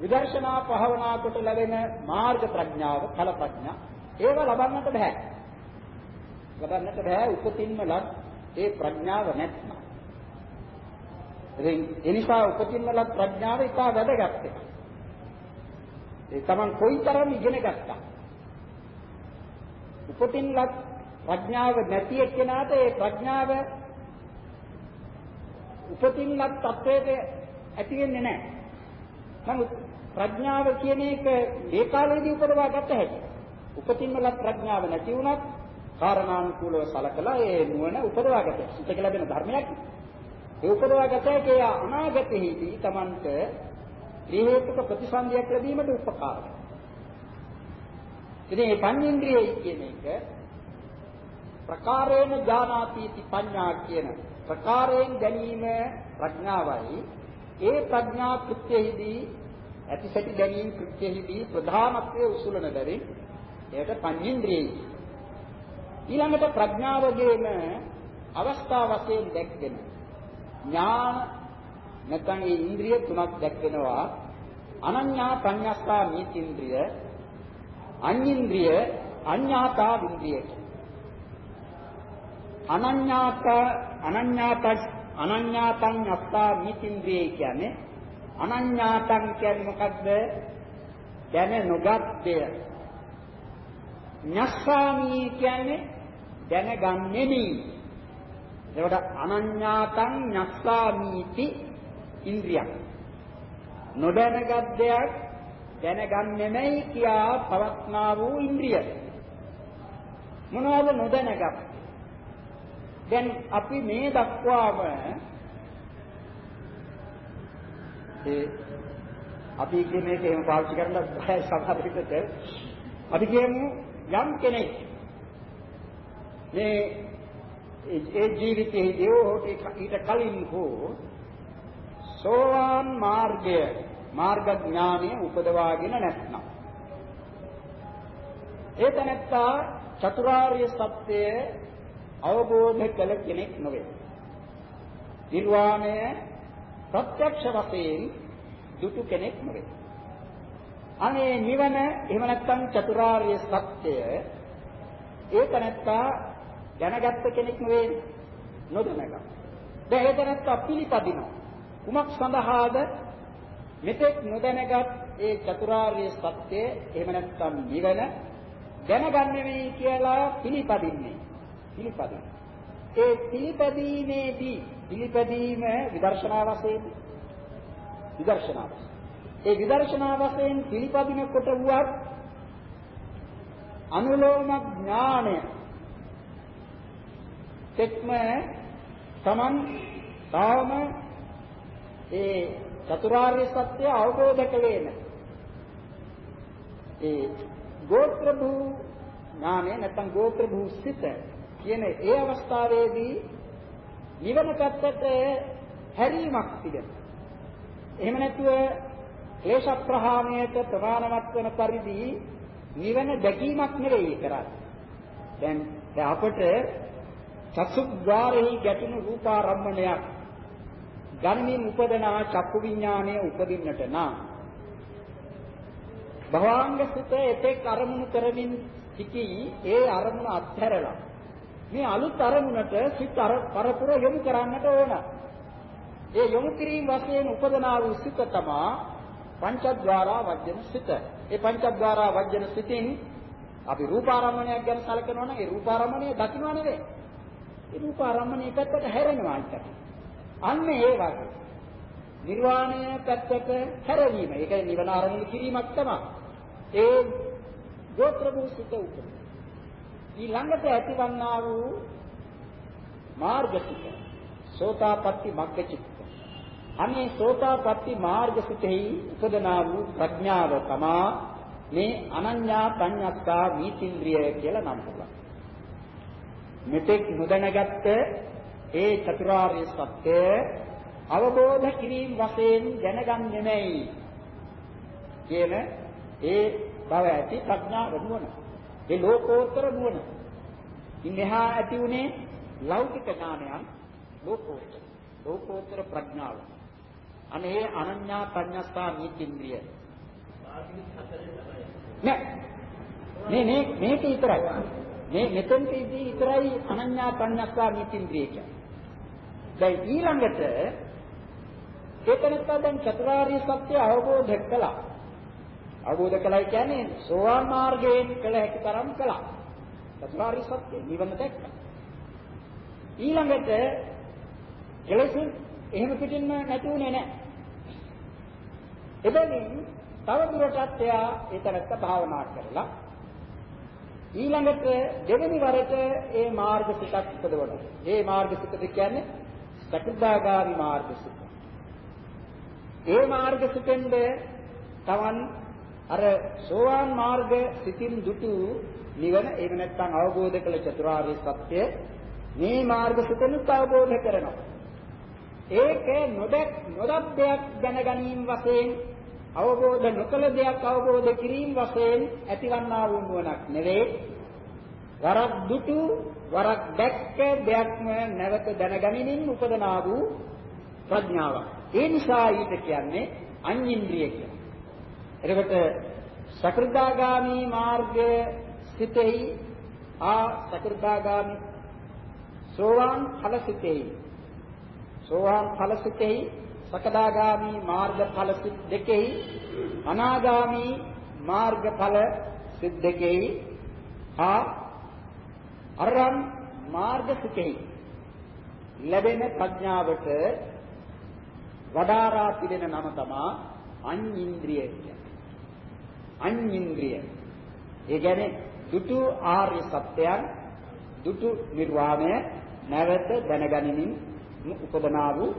විදර්ශනා භාවනා කොට ලැබෙන මාර්ග ප්‍රඥාව ඵල ප්‍රඥා ඒව ලබන්නට බෑ. ලබන්නට බෑ උපතින්ම ලත් ඒ ප්‍රඥාව නැත්නම්. ඉතින් ඒ නිසා උපතින්ම ලත් ප්‍රඥාව ඉතා වැදගත් එකක්. ඒ Taman කොයිතරම් ඉගෙන ගත්තා. උපතින් ලත් ප්‍රඥාව නැති එක්කෙනාට ඒ ප්‍රඥාව උපතින් ලත් තත්වයට ඇති වෙන්නේ නැහැ. නමුත් ප්‍රඥාව කියන එක ඒ කාලේදී උපදවා ගත හැකියි. උපතින්ම ලත් ප්‍රඥාව නැති වුණත් කාරණානුකූලව සලකලා ඒ නුවණ උපදවාගත සිතක ලැබෙන ධර්මයක්. ඒ උපදවාගත ඒ අනාගතයේදී Tamanට ත්‍රිහේතුක ප්‍රතිසන්දියක් ලැබීමට උපකාර වෙනවා. ඉතින් මේ පඤ්චේන්ද්‍රියයි කියන එක ප්‍රකාරේන ඥානාතිති පඤ්ඤා කියන ප්‍රකාරයෙන් ගැනීම ප්‍රඥාවයි ඒ ප්‍රඥා කෘත්‍යෙහිදී ඇතිසැටි ගැනීම කෘත්‍යෙහිදී ප්‍රධානත්වයේ උසුලන බැරි ඒකට පඤ්චේන්ද්‍රියයි ඊළඟට ප්‍රඥාවගේම අවස්ථා වශයෙන් දැක්වෙන ඥාන නැත්නම් ඒ ඉන්ද්‍රිය තුනක් දැක්වෙනවා. අනඤ්ඤා පඤ්ඤස්සා නීතින්ද්‍රිය අඤ්ඤින්ද්‍රිය අඤ්ඤාතා වින්ද්‍රිය අනඤ්ඤාත අනඤ්ඤාත අනඤ්ඤාතං අස්සා නීතින්ද්‍රිය කියන්නේ අනඤ්ඤාතං කියන්නේ මොකද්ද? දැන නොගත් දෙය ඤස්සාමි කියන්නේ දැනගන්නෙමි. ඒකට අනඤ්ඤාතං ඤස්සාමීති ඉන්ද්‍රියක්. නොදැනගත් දෙයක් දැනගන්නෙමයි කියා පවත්නා වූ ඉන්ද්‍රිය. මොනවද නොදැනගත්? දැන් අපි මේ දක්වාම ඒ අපි කියන්නේ එහෙම පාවිච්චි කරන්න බෑ සමහර විට අපි කියමු යම් කෙනෙක් මේ ඒ ජීවිතයේදී හෝ ඊට කලින් හෝ සෝවාන් මාර්ගය මාර්ග ඥානය උපදවාගෙන නැත්නම් ඒ තැනත්තා චතුරාර්ය සත්‍ය අවබෝධ කළ කෙනෙක් නොවේ. නිර්වාණය ප්‍රත්‍යක්ෂ වශයෙන් දුටු කෙනෙක් නොවේ. අනේ නිවන එහෙම නැත්නම් චතුරාර්ය සත්‍ය ඒ තැනත්තා දැනගත්ත කෙනෙක් නෙවෙයි නොදැනගත්. දැන් ඒ තැනත්තා පිළිපදිනවා. කුමක් සඳහාද මෙතෙක් නොදැනගත් ඒ චතුරාර්ය සත්‍ය එහෙම නැත්නම් නිවන දැනගන්නේ කියලා පිළිපදින්නේ. පිළිපදින. ඒ පිළිපැදීමේදී පිළිපැදීම විදර්ශනා වශයෙන් විදර්ශනා වශයෙන් ඒ විදර්ශනා වශයෙන් පිළිපදිනකොට වුවත් අනුලෝම ඥානය තෙක්ම තමන් තාම ඒ චතුරාර්ය සත්‍ය අවබෝධ කළේ නැහැ. ඒ ගෝත්‍ර භූ ඥානය නැත්නම් ගෝත්‍ර භූ සිත කියන ඒ අවස්ථාවේදී නිවන පැත්තට හැරීමක් තිබෙනවා. එහෙම නැතුව ක්ලේශ ප්‍රහාණයට ප්‍රමාණවත් වෙන පරිදි නිවන දැකීමක් නෙවෙයි කරන්නේ. දැන් අපට චක්සුද්්වාරෙහි ගැටෙන රූපාරම්මණයක් ගන්මින් උපදනා චක්කු විඥානය උපදින්නට නම් භවංග සිත එතෙක් අරමුණු කරමින් සිටි ඒ අරමුණ අත්හැරලා මේ අලුත් අරමුණට සිත පරපුර යොමු කරන්නට ඕන. ඒ යොමු කිරීම වශයෙන් උපදනා වූ සිත තමා පංචද්වාරා වජ්ජන සිත. ඒ පංචද්වාරා වජ්ජන සිතින් අපි රූපාරම්මණයක් ගැන සැලකනවා නම් ඒ රූපාරම්මණය දකින්න නෙවෙයි. ඒ රූපාරම්මණය පැත්තට හැරෙනවා අයිතට. අන්න ඒ වගේ. නිර්වාණය පැත්තට හැරවීම. ඒක නිවන ආරම්භ කිරීමක් තමයි. ඒ ගෝත්‍ර භූසිත උපත. ඊළඟට ඇතිවන්නා වූ මාර්ගසිත. සෝතාපට්ටි මග්ගචිත්ත. අනේ සෝතාපට්ටි මාර්ගසිතෙහි උපදනා වූ ප්‍රඥාව තමා මේ අනඤ්ඤා පඤ්ඤත්තා වීතින්ද්‍රිය කියලා නම් කරලා. මෙතෙක් නොදැනගත්ත ඒ චතුරාර්ය සත්‍ය අවබෝධ කිරීම වශයෙන් දැනගන්නේ නැයි කියන ඒ බව ඇති ප්‍රඥාව නුවණ. ඒ ලෝකෝත්තර නුවණ. ඉන්හා ඇති උනේ ලෞකික ඥානයන් ලෝකෝත්තර. ලෝකෝත්තර ප්‍රඥාව. අනේ අනඤ්ඤා පඤ්ඤස්සා නීතින්ද්‍රිය. නෑ. මේ මේ මේක විතරයි. මේ මෙතෙන්දී විතරයි අනඤ්ඤා පඤ්ඤස්සා නීතින්ද්‍රිය කියන්නේ. දැන් ඊළඟට ඒකනත්තා දැන් චතුරාර්ය සත්‍ය අවබෝධ කළා. අවබෝධ කළා කියන්නේ සෝවාන් මාර්ගයෙන් කළ හැකි තරම් කළා. චතුරාර්ය සත්‍ය නිවන දැක්කා. ඊළඟට එලෙසින් එහෙම පිටින්ම නැති උනේ නැහැ. එබැවින් තව දුරටත් එයා ඒතරත්ත භාවනා කරලා ඊළඟට දෙවෙනි වරට ඒ මාර්ගසිතක් උපදවනවා. ඒ මාර්ගසිතද කියන්නේ සකෘදාගාමි මාර්ගසිත. ඒ මාර්ගසිතෙන්ද තවන් අර සෝවාන් මාර්ග සිතින් දුටු නිවන එහෙම නැත්නම් අවබෝධ කළ චතුරාර්ය සත්‍ය මේ මාර්ගසිතෙන් අවබෝධ කරනවා. ඒක නොදැක් නොදත් දෙයක් දැනගැනීම වශයෙන් අවබෝධ නොකළ දෙයක් අවබෝධ කිරීම වශයෙන් ඇතිවන්නා වූ නුවණක් නෙවේ වරක් දුටු වරක් දැක්ක දෙයක්ම නැවත දැනගැනීමෙන් උපදනා වූ ප්‍රඥාවක්. ඒ නිසා ඊට කියන්නේ අඤ්ඤින්ද්‍රිය කියලා. එතකොට සකෘදාගාමි මාර්ගය සිතෙහි ආ සකෘදාගාමි සෝවාන් ඵල සිතෙහි සෝවාන් ඵල සිතෙහි සකදාගාමි මාර්ග ඵල සිත් දෙකෙහි අනාගාමි මාර්ග ඵල සිත් දෙකෙහි ආ අරන් මාර්ග සිතෙහි ලැබෙන ප්‍රඥාවට වඩාරා පිළින නම තමා අඤ්ඤින්ද්‍රිය කියන්නේ. අඤ්ඤින්ද්‍රිය. ඒ කියන්නේ දුටු ආර්ය සත්‍යයන් දුටු නිර්වාණය නැවත දැනගනිමින් උපදනා වූ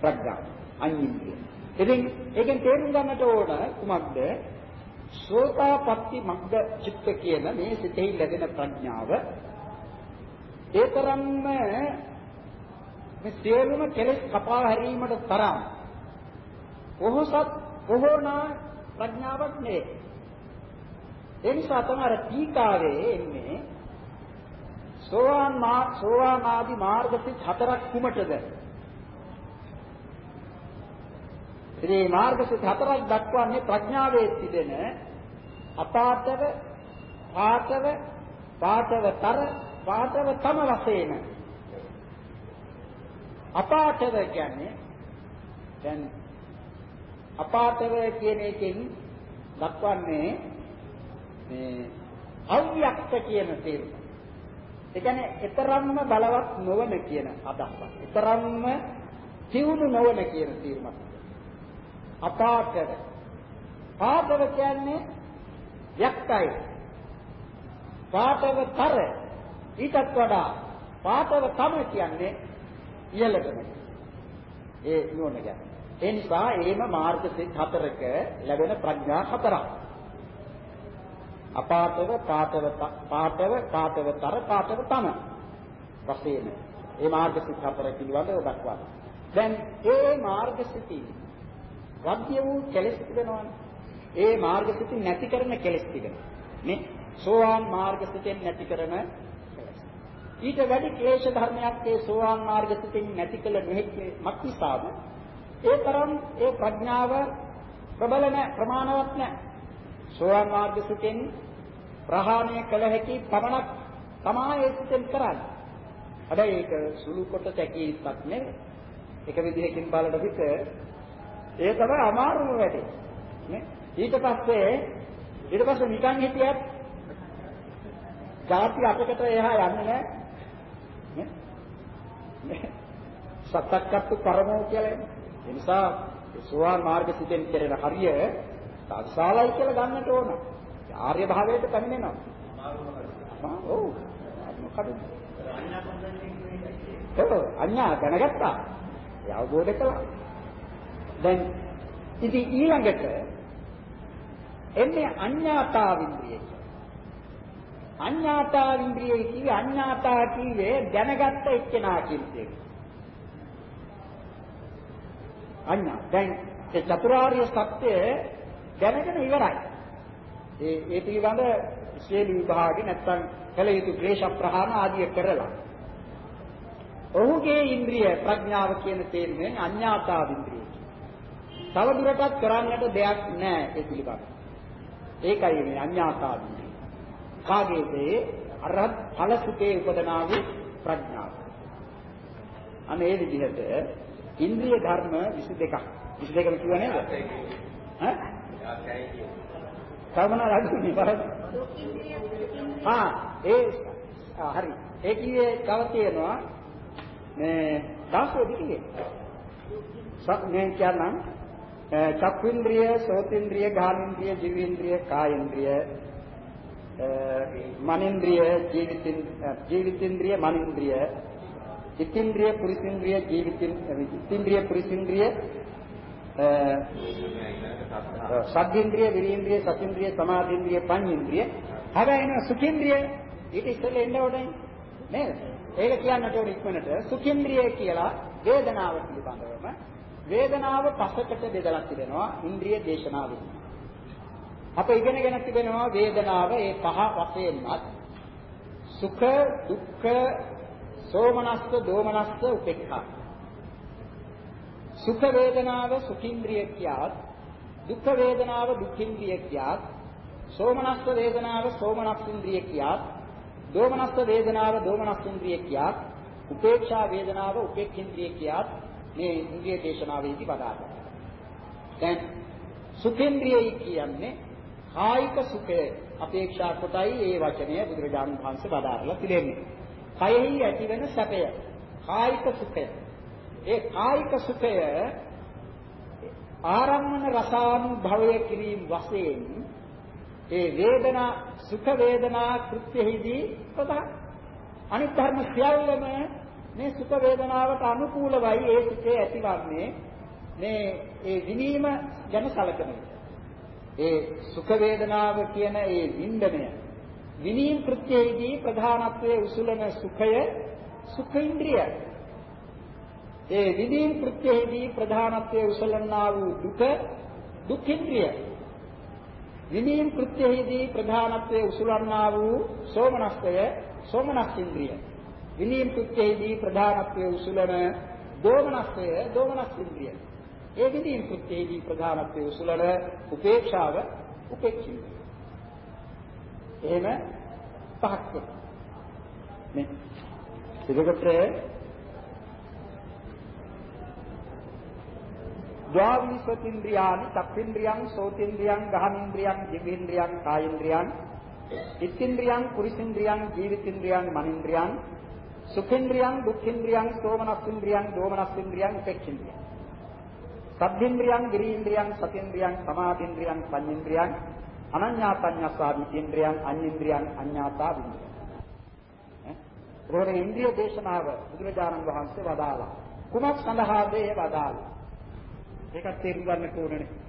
ප්‍රඥා අඤ්ඤින්ද්‍රිය. ඉතින් ඒකෙන් තේරුම් ගන්නට ඕන කුමක්ද? සෝතාපට්ටි මග්ග චිත්ත කියන මේ සිතෙහි ලැබෙන ප්‍රඥාව ඒතරම්ම මේ සියලුම කෙලෙස් කපා හැරීමට තරම් කොහොසත් කොහොනා ප්‍රඥාවක් නෙවේ. ඒ නිසා තමයි ටීකාවේ එන්නේ සෝවාන් මා සෝවාන් ආදී මාර්ගසිත හතරක් කුමටද? ඉතින් මාර්ගසිත හතරක් දක්වන්නේ ප්‍රඥාවේ තිබෙන අපාතව පාතව පාතවතර පාතව තම වශයෙන් අපාතව කියන්නේ දැන් අපාතව කියන එකෙන් දක්වන්නේ මේ අව්‍යක්ත කියන තේරුම. ඒ කියන්නේ ඊතරම්ම බලවත් නොවන කියන අදහස. ඊතරම්ම තියුණු නොවන කියන තේරුමක්. අපාතව. පාතව කියන්නේ යක්තයි. පාතවතර ඊටත් වඩා පාතව තම කියන්නේ ඉහළටම. ඒ නුවණ ගැන. ඒ නිසා එහෙම මාර්ග සිත් හතරක ලැබෙන ප්‍රඥා හතරක්. අපාතව පාතව පාතව පාතවතර පාතව තම වශයෙන් මේ මාර්ග සිත් හතර පිළිබඳව දක්වනවා. දැන් ඒ මාර්ග සිටි වද්‍ය වූ කෙලෙස් තිබෙනවානේ. ඒ මාර්ග සිටි නැති කරන කෙලෙස් තිබෙනවා. නේ? සෝවාන් මාර්ග සිටෙන් නැති කරන ඊට වැඩි ක්ලේශ ධර්මයක් ඒ සෝවාන් මාර්ග සිටින් නැති කළ නොහැකි මක්නිසාද ඒ තරම් ඒ ප්‍රඥාව ප්‍රබල නැ ප්‍රමාණවත් නැ සෝවාන් මාර්ග සිටින් ප්‍රහාණය කළ හැකි පමණක් තමයි ඒ සිටින් කරන්නේ හැබැයි ඒක සුළු කොට තැකීමක් නෙවෙයි එක විදිහකින් බලන විට ඒ තමයි අමාරුම වැඩේ නේ ඊට පස්සේ ඊට පස්සේ නිකන් හිටියත් ಜಾති අපකට එහා යන්නේ නැහැ සත්තක්කත්තු පරමෝ කියලා එන්නේ. ඒ නිසා සෝවාන් මාර්ග සිතෙන් කෙරෙන හරිය සාසාලයි කියලා ගන්නට ඕන. ආර්ය භාවයට පැමිණෙනවා. ඔව්. මොකද? ඔව් අඤ්ඤා දැනගත්තා. ඒ අවබෝධ කළා. දැන් ඉතින් ඊළඟට එන්නේ අඤ්ඤාතා වින්ද්‍රිය. අඤ්ඤාතා වින්ද්‍රිය කිව්වේ අඤ්ඤාතා කිව්වේ දැනගත්ත එක්කෙනා කියන එක. අඤ්ඤා. දැන් ඒ චතුරාර්ය සත්‍ය දැනගෙන ඉවරයි. ඒ ඒ පිළිබඳ ශේලි විභාගෙ නැත්තම් කල යුතු ක්ලේශ ප්‍රහාණ ආදිය කරලා. ඔහුගේ ඉන්ද්‍රිය ප්‍රඥාව කියන තේරුමෙන් අඤ්ඤාතා ඉන්ද්‍රිය. තව දුරටත් කරන්නට දෙයක් නැහැ ඒ පිළිබඳ. ඒකයි මේ ඉන්ද්‍රිය. කාගේද අරහත් ඵල සුඛේ උපදනා වූ ප්‍රඥාව. අනේ මේ විදිහට ඉන්ද්‍රිය ධර්ම 22ක් 22ම කිව්ව නේද? ඈ? කවමන රාජුනි බලන්න ආ ඒ හරි. ඒ කියේ තව තියෙනවා මේ දාසෝදි කියේ මේ කියනම් චක්ඛුන්ද්‍රිය සෝතින්ද්‍රිය ගානින්ද්‍රිය ජීවේන්ද්‍රිය කායේන්ද්‍රිය මනින්ද්‍රිය ජීවිතින් ජීවිතේන්ද්‍රිය මනින්ද්‍රිය ඉතින්ද්‍රිය පුරිසින්ද්‍රිය ජීවිතින් ඉතින්ද්‍රිය පුරිසින්ද්‍රිය සද්ධින්ද්‍රිය විරීන්ද්‍රිය සතින්ද්‍රිය සමාධින්ද්‍රිය පඤ්ඤේන්ද්‍රිය හැබැයි එන සුඛින්ද්‍රිය ඊට ඉස්සෙල්ලා එන්න ඕනේ නේද ඒක කියන්නට ඕනේ ඉක්මනට සුඛින්ද්‍රිය කියලා වේදනාව පිළිබඳවම වේදනාව පසකට බෙදලා තිබෙනවා ඉන්ද්‍රිය දේශනාවෙන් අප ඉගෙනගෙන තිබෙනවා වේදනාව ඒ පහ වශයෙන්මත් සුඛ දුක්ඛ සෝමනස්ස දෝමනස්ස උපේක්ඛා. සුඛ වේදනාව සුඛින්ද්‍රිය කියාත් දුක්ඛ වේදනාව දුක්ඛින්ද්‍රිය කියාත් සෝමනස්ස වේදනාව සෝමනස්සින්ද්‍රිය කියාත් දෝමනස්ස වේදනාව දෝමනස්සින්ද්‍රිය කියාත් උපේක්ෂා වේදනාව උපේක්ඛින්ද්‍රිය කියාත් මේ ඉන්ද්‍රිය දේශනාවේදී වදාළා. දැන් සුඛේන්ද්‍රියයි කියන්නේ කායික සුඛය අපේක්ෂා කොටයි ඒ වචනය බුදුරජාණන් වහන්සේ වදාරලා තිබෙන්නේ. කයෙහි ඇතිවෙන සැපය. කායික සුඛය. ඒ කායික සුඛය ආරම්මන රසානුභවය කිරීම වශයෙන් ඒ වේදනා සුඛ වේදනා කෘත්‍යෙහිදී ප්‍රධාන අනිත් ධර්ම සියල්ලම මේ සුඛ වේදනාවට අනුකූලවයි ඒ සුඛය ඇතිවන්නේ මේ ඒ විනීම ගැන සැලකන ඒ සුඛ වේදනාව කියන ඒ වින්දනය. විනීම කෘත්‍යයේදී ප්‍රධානත්වයේ උසුලන සුඛය සුඛ ඉන්ද්‍රිය ඒ විනීම කෘත්‍යයේදී ප්‍රධානත්වයේ උසලනා වූ දුක දුක් ඉන්ද්‍රිය විනීම කෘත්‍යයේදී ප්‍රධානත්වයේ උසුලනා වූ සෝමනස්ය සෝමනස් ඉන්ද්‍රිය විනීම කෘත්‍යයේදී ප්‍රධානත්වයේ උසුලන දෝමනස්ය දෝමනස් ඉන්ද්‍රිය ඒ විදීන් කෘත්‍යයේදී ප්‍රධානත්වයේ උසුලන උපේක්ෂාව උපේක්ෂිත. එහෙම පහක් නේ. එතකොට ද්වාවිසතින්ද්‍රියානි චක්ඛින්ද්‍රියං සෝතින්ද්‍රියං ගහනින්ද්‍රියං දිවේන්ද්‍රියං කායේන්ද්‍රියං ඉත්තින්ද්‍රියං කුරිසින්ද්‍රියං ජීවිතින්ද්‍රියං මනින්ද්‍රියං සුඛේන්ද්‍රියං දුක්ඛේන්ද්‍රියං සෝමනස්සින්ද්‍රියං දෝමනස්සින්ද්‍රියං උපේක්ෂේන්ද්‍රියං. සබ්බේන්ද්‍රියං ගිරීන්ද්‍රියං සතේන්ද්‍රියං සමාධින්ද්‍රියං පඤ්ඤේන්ද්‍රියං අනඤ්ඤාතඤ්ඤස්සාදිතේන්ද්‍රියං අඤ්ඤේන්ද්‍රියං අඤ්ඤාතා වින්ද්‍රියං රෝණ ඉන්ද්‍රිය දේශනාව බුදුරජාණන් වහන්සේ වදාළා. කුමක් සඳහාද ඒ වදාළා? ඒකත් තේරුම් ගන්න ඕනනේ